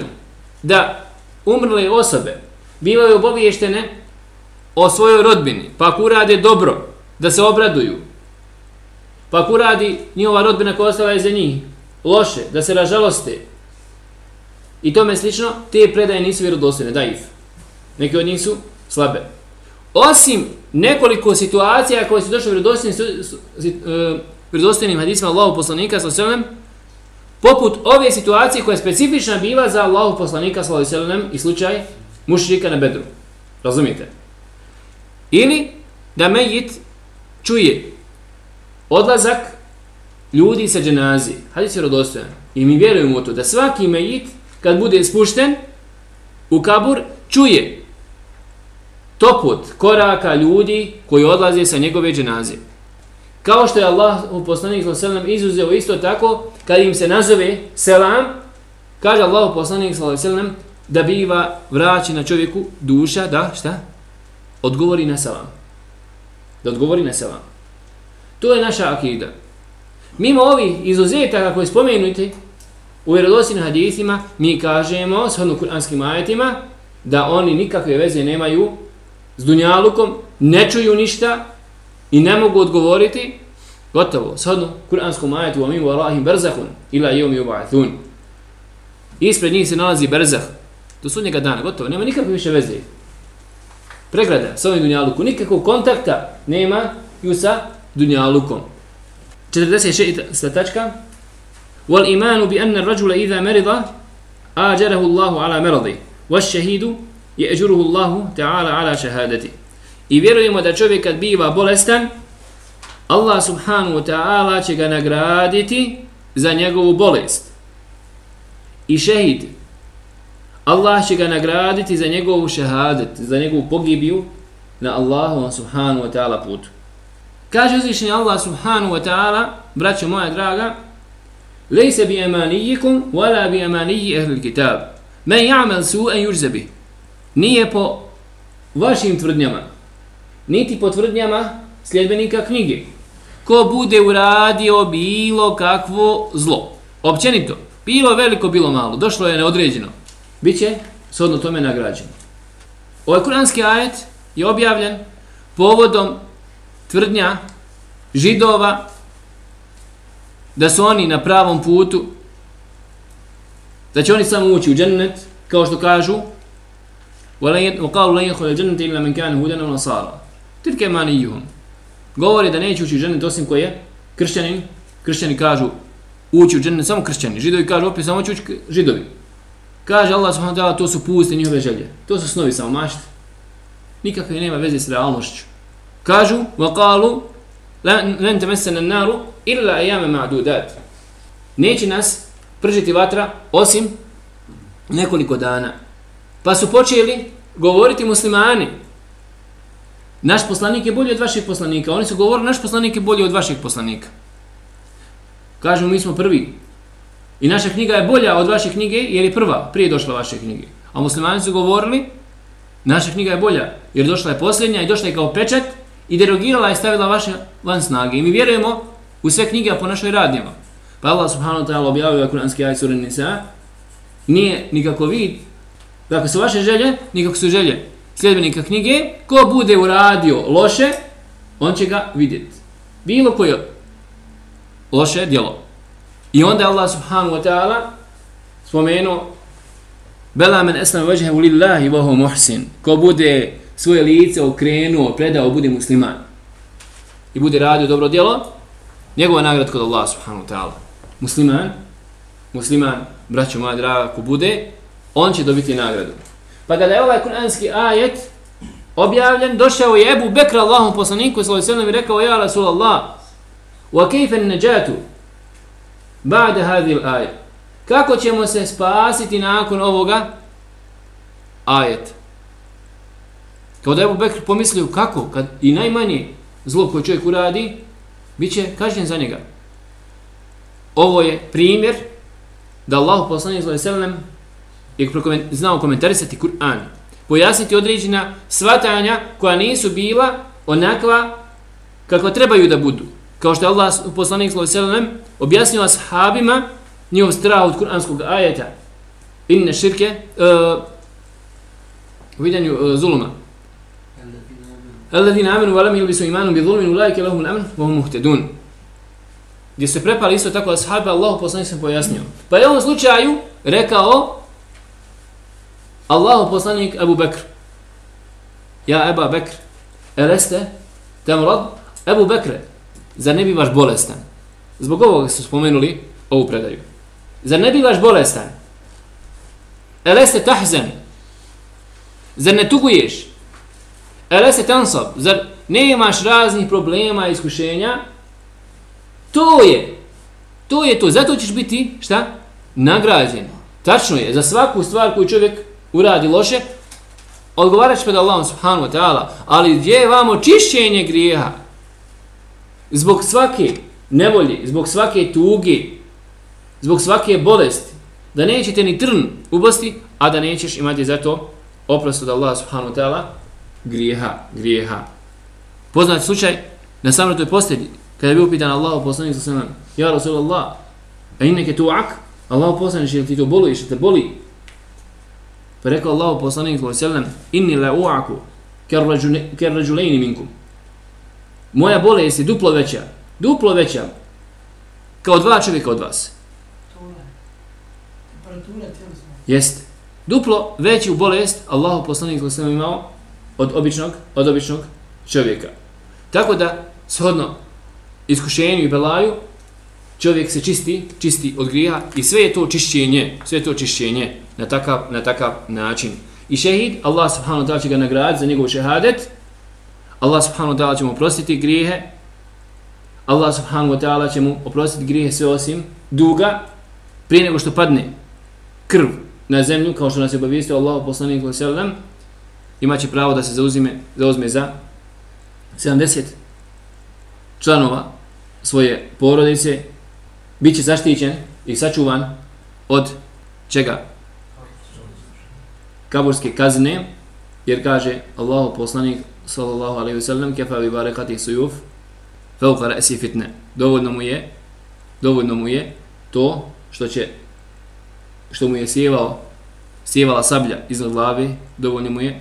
da umrle osobe bivaju obaviještene o svojoj rodbini, pa ako urade dobro, da se obraduju, pa ako uradi njihova rodbina koja ostala je za njih, loše, da se ražaloste, i tome slično, te predaje nisu vjerodostojne, daif. Neki od njih su slabe. Osim nekoliko situacija koje su došle vjerodostojnim, e, vjerodostojnim hadisima Allahu poslanika sa selem, poput ove situacije koja je specifična bila za Allahu poslanika sa selem i slučaj mušrika na bedru. Razumijete? Ili da mejit čuje odlazak ljudi sa dženazi. Hadis je rodostojan. I mi vjerujemo u to da svaki mejit kad bude spušten u kabur čuje toput koraka ljudi koji odlaze sa njegove dženaze. Kao što je Allah u poslanik sallam izuzeo isto tako kad im se nazove selam, kaže Allah u poslanik sallam da biva vraćena čovjeku duša da šta? Odgovori na selam. Da odgovori na selam. To je naša akida. Mimo ovih izuzetaka koje spomenuti u vjerodostinim hadisima, mi kažemo, shodno kuranskim ajetima, da oni nikakve veze nemaju s dunjalukom, ne čuju ništa i ne mogu odgovoriti, gotovo, shodno kuranskom ajetu, wa min warahim berzahun, ila yawmi yub'athun. Ispred njih se nalazi berzah, do sudnjega dana, gotovo, nema nikakve više veze. Pregrada sa ovim dunjalukom, nikakvog kontakta nema ju sa dunjalukom. 46. tačka. والإيمان بأن الرجل إذا مرض آجره الله على مرضه والشهيد يأجره الله تعالى على شهادته I vjerujemo da čovjek kad biva bolestan Allah subhanahu wa ta'ala će ga nagraditi za njegovu bolest. I šehid Allah će ga nagraditi za njegovu šehadet, za njegovu pogibiju na Allahu subhanahu wa ta'ala putu. Kaže uzvišenje Allah subhanahu wa ta'ala, braćo moja draga, Lejse bi emanijikum, wala bi emaniji ehlil kitab. Men ja'mal su en yužzebi. Nije po vašim tvrdnjama, niti po tvrdnjama sljedbenika knjige. Ko bude uradio bilo kakvo zlo. Općenito, bilo veliko, bilo malo, došlo je neodređeno. Biće shodno tome nagrađeno. Ovaj kuranski ajet je objavljen povodom tvrdnja židova da su oni na pravom putu, da će oni samo ući u džennet, kao što kažu, وقالوا لن يدخل الجنة إلا من كان هودا أو نصارى تلك أمانيهم govori da neće ući u džennet osim ko je kršćanin kršćani kažu ući u džennet samo kršćani židovi kažu opet samo će ući židovi kaže Allah subhanahu wa ta'ala to su puste njihove želje to su snovi samo mašte nikakve nema veze s realnošću kažu وقالوا lan tamassana naru illa ayyamen ma'dudat. Neće nas pržiti vatra osim nekoliko dana. Pa su počeli govoriti muslimani. Naš poslanik je bolji od vaših poslanika. Oni su govorili, naš poslanik je bolji od vaših poslanika. Kažu, mi smo prvi. I naša knjiga je bolja od vaše knjige, jer je prva, prije došla vaše knjige. A muslimani su govorili, naša knjiga je bolja, jer došla je posljednja i došla je kao pečet, i derogirala i stavila vaše van snage. I mi vjerujemo u sve knjige po našoj radnjama. Pa Allah subhanahu wa ta'ala objavio kuranski ajit sura Nisa, nije nikako vid, dakle su vaše želje, nikako su želje sljedbenika knjige, ko bude uradio loše, on će ga vidjeti. Bilo koje loše djelo. I onda Allah subhanahu wa ta'ala spomenuo Bela men eslam vajhehu lillahi vohu muhsin. Ko bude svoje lice okrenuo, predao, bude musliman i bude radio dobro djelo, njegova nagrada kod Allah subhanahu wa ta'ala. Musliman, musliman, braćo moja draga, ko bude, on će dobiti nagradu. Pa kada je ovaj kuranski ajet objavljen, došao je Ebu Bekra Allahom poslaniku sallallahu alejhi ve sellem i rekao ja Rasulallah, wa kayfa an-najatu ba'da hadhihi al-ayat Kako ćemo se spasiti nakon ovoga ajeta? Kao da je Ebu Bekr pomislio kako, kad i najmanje zlo koje čovjek uradi, bit će kažnjen za njega. Ovo je primjer da Allah poslanje sallallahu alejhi ve sellem je znao komentarisati Kur'an, pojasniti određena svatanja koja nisu bila onakva kakva trebaju da budu. Kao što je Allah poslanik sallallahu alejhi ve sellem objasnio ashabima njihov strah od kuranskog ajeta inne širke uh, u vidanju uh, eh, zuluma. Alladina amenu wa lam yulbisu imanom bi zulmin ulaike lahum al-amn wa hum muhtadun gdje se prepali isto tako ashabi, Allah poslanik sam pojasnio. Pa je u ovom slučaju rekao Allah poslanik Abu Bekr. Ja Eba Bekr, eleste, temrad, Ebu Bekre, zar ne bivaš bolestan? Zbog ovoga su spomenuli ovu predaju. Zar ne bivaš bolestan? Eleste tahzen, zar ne tuguješ? Elese tensob, zar nemaš raznih problema i iskušenja? To je. To je to. Zato ćeš biti, šta? Nagrađen. Tačno je. Za svaku stvar koju čovjek uradi loše, odgovarat će pred Allahom subhanahu wa ta'ala. Ali gdje je vamo čišćenje grijeha? Zbog svake nevolje, zbog svake tuge, zbog svake bolesti, da nećete ni trn ubosti, a da nećeš imati za to oprost od Allaha subhanahu wa ta'ala grijeha, grijeha. Poznat slučaj na samrtoj posljednji, kada je bio pitan Allahu poslanik sa sallam, ja Rasulullah, a inneke tu'ak, Allahu poslanik, je ti to boli, što te boli? Pa rekao Allahu poslanik sa sallam, inni la u'aku, ker rađulejni minkum. Moja bolest je duplo veća, duplo veća, kao dva čovjeka od vas. Jeste. Duplo veću bolest Allahu poslanik sa sallam imao od običnog, od običnog čovjeka. Tako da, shodno iskušenju i belaju, čovjek se čisti, čisti od grija i sve je to čišćenje, sve je to čišćenje na takav, na takav način. I šehid, Allah subhanahu wa ta'ala će ga nagraditi za njegov šehadet, Allah subhanahu wa ta'ala će mu oprostiti grijehe, Allah subhanahu wa ta'ala će mu oprostiti grijehe sve osim duga, prije nego što padne krv na zemlju, kao što nas je obavistio Allah poslanik sallam, imaće pravo da se zauzime, zauzme za 70 članova svoje porodice bit će zaštićen i sačuvan od čega? Kaburske kazne, jer kaže Allahu poslanik sallallahu alaihi wasallam kefa bi barakati sujuf fauqa ra'si fitne. Dovoljno mu je dovoljno mu je to što će što mu je sjevao sjevala sablja iznad glave, dovoljno mu je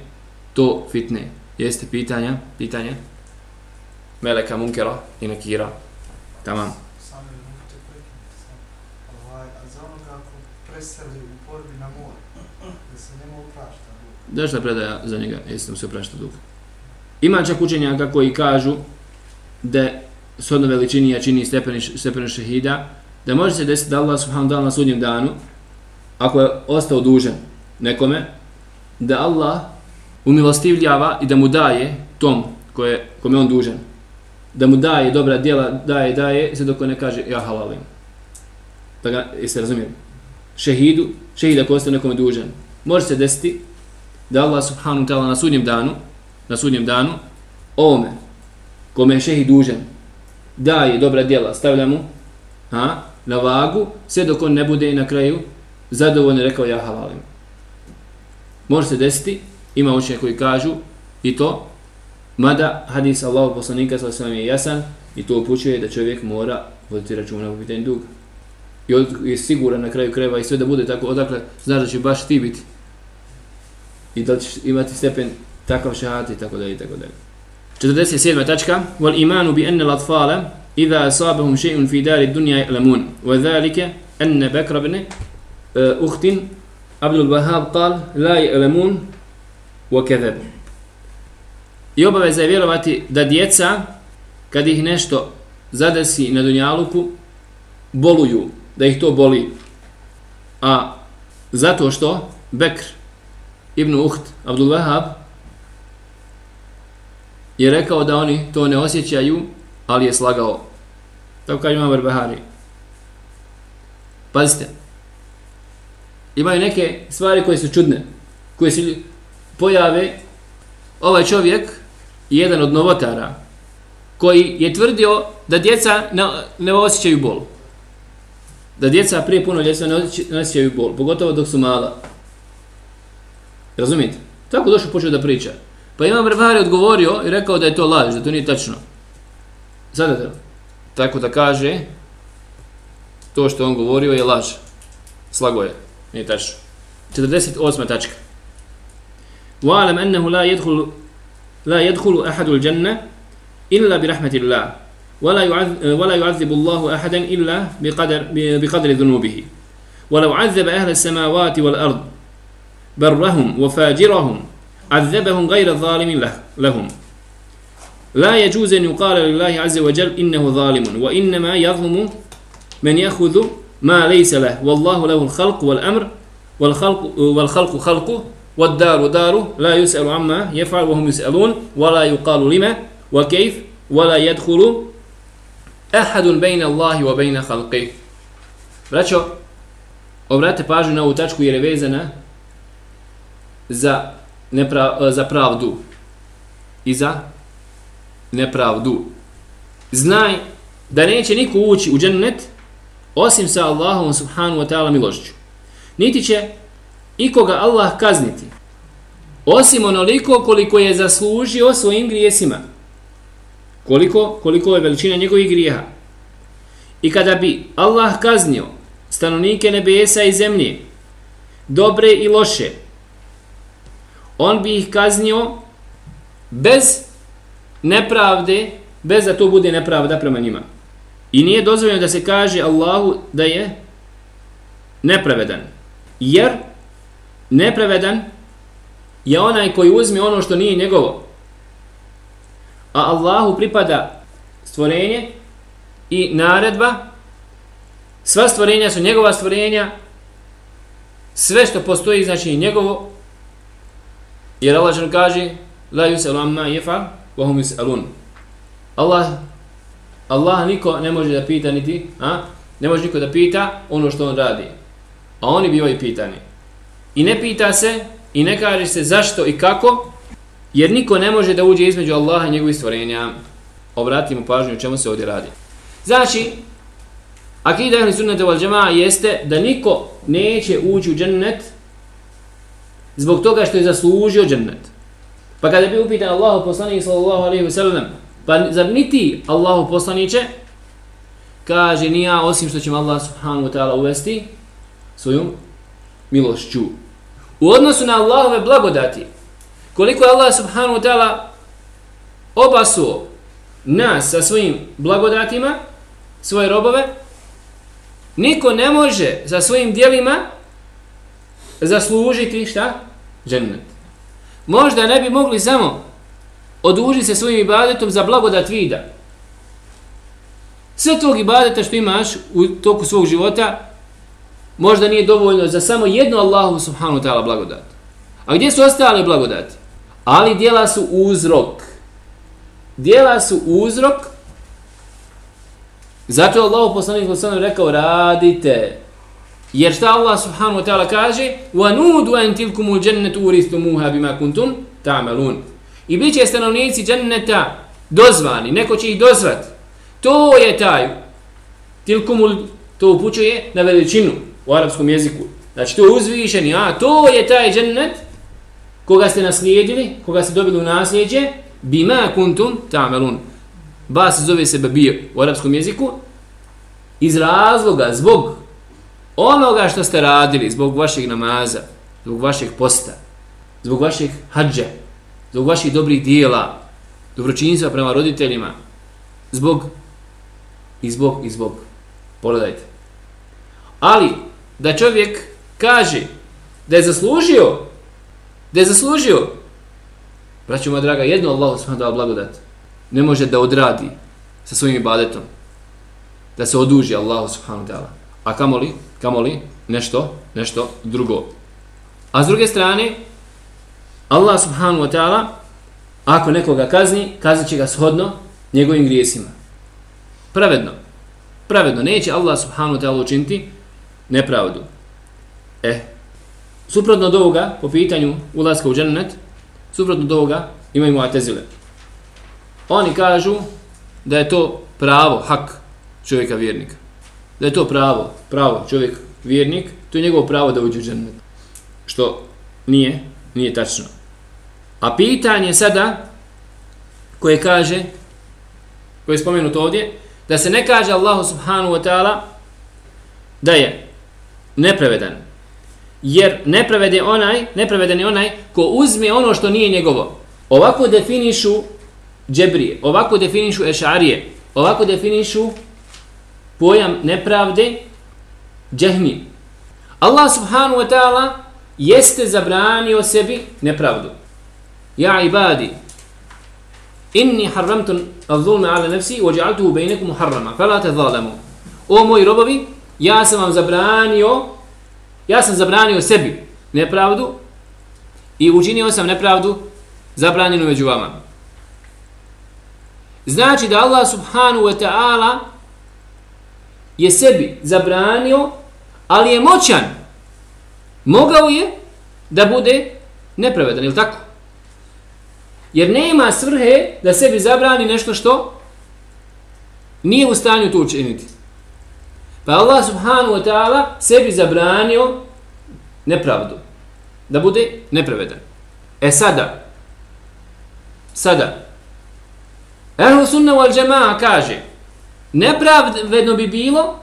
to fitne. Jeste pitanja, pitanja meleka munkera i nekira. Tamam. Samo je moguće prekinuti sam. Ovaj, a za kako preseli u borbi na more, da se njemu oprašta dug. Došla predaja za njega, jeste mu se oprašta dug. Ima čak učenjaka koji kažu da shodno veličini a čini stepenu šehida, da može se desiti da Allah subhanahu ta'ala na sudnjem danu, ako je ostao dužan nekome, da Allah umilostivljava i da mu daje tom koje, kome on dužan da mu daje dobra djela, daje, daje, sve dok ne kaže ja halalim. Da ga, jeste razumijeli? Šehidu, šehid ako ostaje nekome dužan. Može se desiti da Allah subhanahu ta'ala na sudnjem danu, na sudnjem danu, ovome, kome je šehid dužan, daje dobra djela, stavlja mu ha, na vagu, sve dok on ne bude na kraju zadovoljno rekao ja halalim. Može se desiti, ima učenje koji kažu i to, Mada hadis Allahu poslanika sa svema je jasan i to upućuje da čovjek mora voditi računa po pitanju duga. I od, je siguran na kraju kreva i sve da bude tako odakle, znaš da će baš ti biti. I da ćeš imati stepen takav šahat i tako dalje i tako dalje. 47. tačka. Wal imanu bi enne latfala idha asabahum še'un fi dari dunja i'lamun. Wa dhalike enne Bekra bne uh, uhtin Abdul Wahab qal la i'lamun وكذب. I obaveza je vjerovati da djeca, kad ih nešto zadesi na dunjaluku, boluju, da ih to boli. A zato što Bekr ibn Uht Abdul Wahab je rekao da oni to ne osjećaju, ali je slagao. Tako kaže Imam Barbahari. Pazite. Imaju neke stvari koje su čudne, koje su pojave. Ovaj čovjek jedan od novotara koji je tvrdio da djeca ne, ne osjećaju bol. Da djeca prije puno djeca ne osjećaju bol, pogotovo dok su mala. Razumite? Tako došao počeo da priča. Pa Imam Barbahari odgovorio i rekao da je to laž, da to nije tačno. Sada da. Tako da kaže, to što on govorio je laž. Slago je, nije tačno. 48. tačka. وَعَلَمْ أَنَّهُ لَا يَدْخُلُ لَا يَدْخُلُ أَحَدُ الْجَنَّةِ إِلَّا بِرَحْمَةِ اللَّهِ ولا يعذب, ولا يعذب الله أحدا إلا بقدر, بقدر ذنوبه. ولو عذب أهل السماوات والأرض برهم وفاجرهم عذبهم غير ظالم له لهم. لا يجوز أن يقال لله عز وجل إنه ظالم وإنما يظلم من يأخذ ما ليس له. والله له الخلق والأمر والخلق, والخلق خلقه والدار داره لا يسأل عما يفعل وهم يسألون ولا يقال لما وكيف ولا يدخل أحد بين الله وبين خلقه Braćo, obratite pažnju na ovu tačku jer je vezana za, nepra, za pravdu i za nepravdu. Znaj da neće niko ući u džennet osim sa Allahom subhanu wa ta'ala milošću. Niti će ikoga Allah kazniti osim onoliko koliko je zaslužio svojim grijesima. Koliko, koliko je veličina njegovih grijeha. I kada bi Allah kaznio stanovnike nebesa i zemlje, dobre i loše, on bi ih kaznio bez nepravde, bez da to bude nepravda prema njima. I nije dozvoljeno da se kaže Allahu da je nepravedan. Jer nepravedan je onaj koji uzme ono što nije njegovo. A Allahu pripada stvorenje i naredba. Sva stvorenja su njegova stvorenja. Sve što postoji znači njegovo. Jer Allah kaže La yuselu amma jefa Wahum yus'alun. Allah Allah niko ne može da pita niti, a? Ne može niko da pita ono što on radi. A oni bivaju pitani. I ne pita se i ne kaže se zašto i kako, jer niko ne može da uđe između Allaha i njegovih stvorenja. Obratimo pažnju o čemu se ovdje radi. Znači, akida ehli sunnata wal jamaa jeste da niko neće ući u džennet zbog toga što je zaslužio džennet. Pa kada bi upitan Allahu poslanik sallallahu alejhi ve sellem, pa zar niti Allahu poslanice kaže ni ja osim što će Allah subhanahu wa ta'ala uvesti svoju milošću. U odnosu na Allahove blagodati, koliko je Allah subhanahu wa ta'ala obasuo nas sa svojim blagodatima, svoje robove, niko ne može sa svojim dijelima zaslužiti šta? Džennet možda ne bi mogli samo odužiti se svojim ibadetom za blagodat vida. Sve tog ibadeta što imaš u toku svog života, možda nije dovoljno za samo jednu Allahu subhanu ta'ala blagodat. A gdje su ostale blagodati? Ali dijela su uzrok. Dijela su uzrok Zato je Allah poslanik sallallahu rekao radite Jer šta Allah subhanahu wa ta'ala kaže? وَنُودُ أَنْ تِلْكُمُ الْجَنَّةُ أُرِثْتُمُوهَا بِمَا كُنْتُمْ تَعْمَلُونَ I bit će stanovnici dženneta dozvani, neko će ih dozvat. To je taj. Tilkumul to upućuje na veličinu u arapskom jeziku. Znači to je uzvišeni, a to je taj džennet koga ste naslijedili, koga ste dobili u nasljeđe, bima kuntum ta'malun. Ba se zove se babir u arapskom jeziku iz razloga, zbog onoga što ste radili zbog vašeg namaza, zbog vašeg posta, zbog vašeg hađa, zbog vaših dobrih dijela, dobročinjstva prema roditeljima, zbog i zbog i zbog. Pogledajte. Ali, da čovjek kaže da je zaslužio, da je zaslužio, braću moja draga, jedno Allah smo dao blagodat, ne može da odradi sa svojim ibadetom, da se oduži Allahu subhanahu wa ta'ala. A kamoli, kamoli nešto, nešto drugo. A s druge strane, Allah subhanahu wa ta'ala ako nekoga kazni, kaznit će ga shodno njegovim grijesima. Pravedno. Pravedno. Neće Allah subhanahu wa ta'ala učiniti nepravdu. E, suprotno od ovoga, po pitanju ulaska u džennet, suprotno od ovoga, imaju muatezile. Oni kažu da je to pravo, hak čovjeka vjernika. Da je to pravo, pravo čovjek vjernik, to je njegovo pravo da uđe u džennet. Što nije, nije tačno. A pitanje sada, koje kaže, koje je spomenuto ovdje, da se ne kaže Allahu subhanahu wa ta'ala da je nepravedan. Jer nepraveden onaj, nepravedan je onaj ko uzme ono što nije njegovo. Ovako definišu džebrije, ovako definišu ešarije, ovako definišu pojam nepravde džehmi. Allah subhanahu wa ta'ala jeste zabranio sebi nepravdu. Ja ibadi, inni harramtu al-zulma ala nafsi wa ja'altuhu bainakum muharrama fala tadhalamu. O moji robovi, ja sam vam zabranio ja sam zabranio sebi nepravdu i učinio sam nepravdu zabranjenu među vama. Znači da Allah subhanahu wa ta'ala je sebi zabranio, ali je moćan. Mogao je da bude nepravedan, ili tako? Jer nema svrhe da sebi zabrani nešto što nije u stanju to učiniti. Pa Allah subhanahu wa ta'ala sebi zabranio nepravdu. Da bude nepravedan. E sada, sada, Ehlu sunna wal džema'a kaže, nepravedno bi bilo,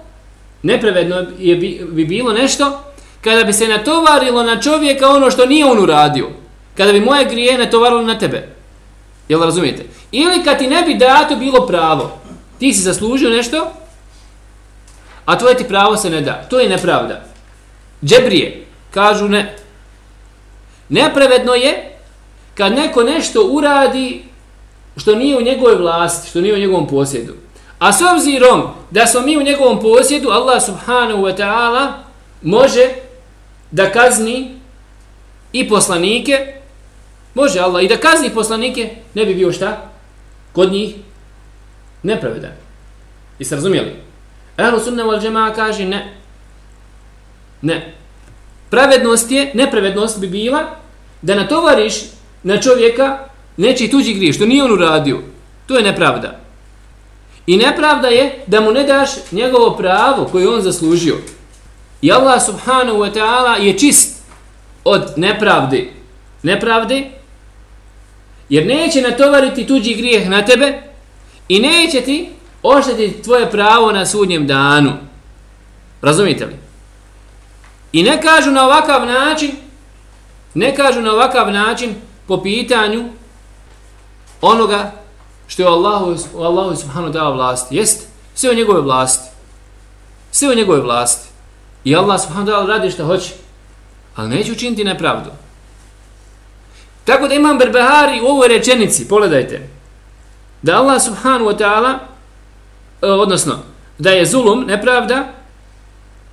nepravedno je bi, bi bilo nešto, kada bi se natovarilo na čovjeka ono što nije on uradio. Kada bi moje grije natovarilo na tebe. Jel razumijete? Ili kad ti ne bi dato bilo pravo, ti si zaslužio nešto, a tvoje ti pravo se ne da. To je nepravda. Džebrije kažu ne. Nepravedno je kad neko nešto uradi što nije u njegovoj vlasti, što nije u njegovom posjedu. A s obzirom da smo mi u njegovom posjedu, Allah subhanahu wa ta'ala može da kazni i poslanike, može Allah i da kazni poslanike, ne bi bio šta? Kod njih nepravedan. I se razumijeli? Ehlu sunna wal džema kaže ne. Ne. Pravednost je, nepravednost bi bila da natovariš na čovjeka neći tuđi grije, što nije on uradio. To je nepravda. I nepravda je da mu ne daš njegovo pravo koje on zaslužio. I Allah subhanahu wa ta'ala je čist od nepravde. Nepravde jer neće natovariti tuđi grijeh na tebe i neće ti ošteti tvoje pravo na sudnjem danu. Razumite li? I ne kažu na ovakav način, ne kažu na ovakav način po pitanju onoga što je Allahu, Allahu subhanahu ta'ala vlasti. Jest? Sve u njegove vlasti. Sve u njegove vlasti. I Allah subhanahu ta'ala radi što hoće. Ali neće učiniti nepravdu. Tako da imam berbehari u ovoj rečenici, pogledajte, da Allah subhanahu wa ta'ala E, odnosno, da je zulum, nepravda,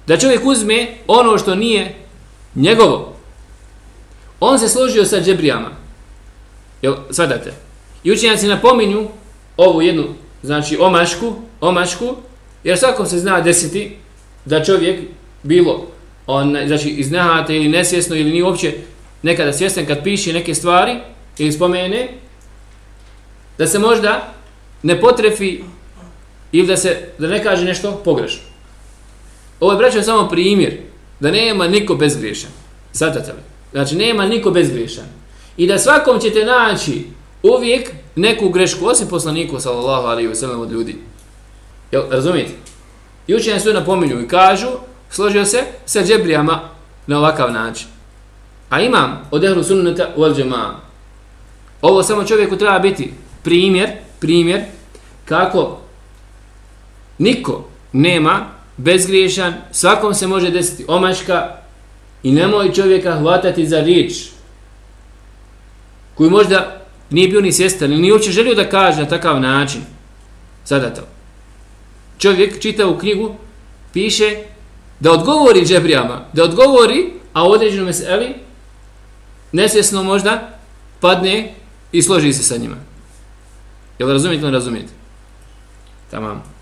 da čovjek uzme ono što nije njegovo. On se složio sa džebrijama. Jel, svedate? I učenjaci napominju ovu jednu, znači, omašku, omašku, jer svako se zna desiti da čovjek bilo on, znači, iznahate ili nesvjesno ili nije uopće nekada svjestan kad piše neke stvari ili spomene, da se možda ne potrefi ili da se da ne kaže nešto pogrešno. Ovo je braćo samo primjer da nema niko bezgriješan. Sadate li? Znači nema niko bezgriješan. I da svakom ćete naći uvijek neku grešku, osim poslaniku sallallahu alaihi wa sallam od ljudi. Jel, razumijete? I učenje sve napominju i kažu, složio se sa džebrijama na ovakav način. A imam od ehlu sunnata u al Ovo samo čovjeku treba biti primjer, primjer kako Niko nema bezgriješan, svakom se može desiti omaška i nemoj čovjeka hvatati za riječ koju možda nije bio ni svjestan ili nije uopće želio da kaže na takav način. Sada to. Čovjek čita u knjigu, piše da odgovori džebrijama, da odgovori, a u određenom meseli, nesvjesno možda, padne i složi se sa njima. Jel razumijete ili ne razumijete? Tamam.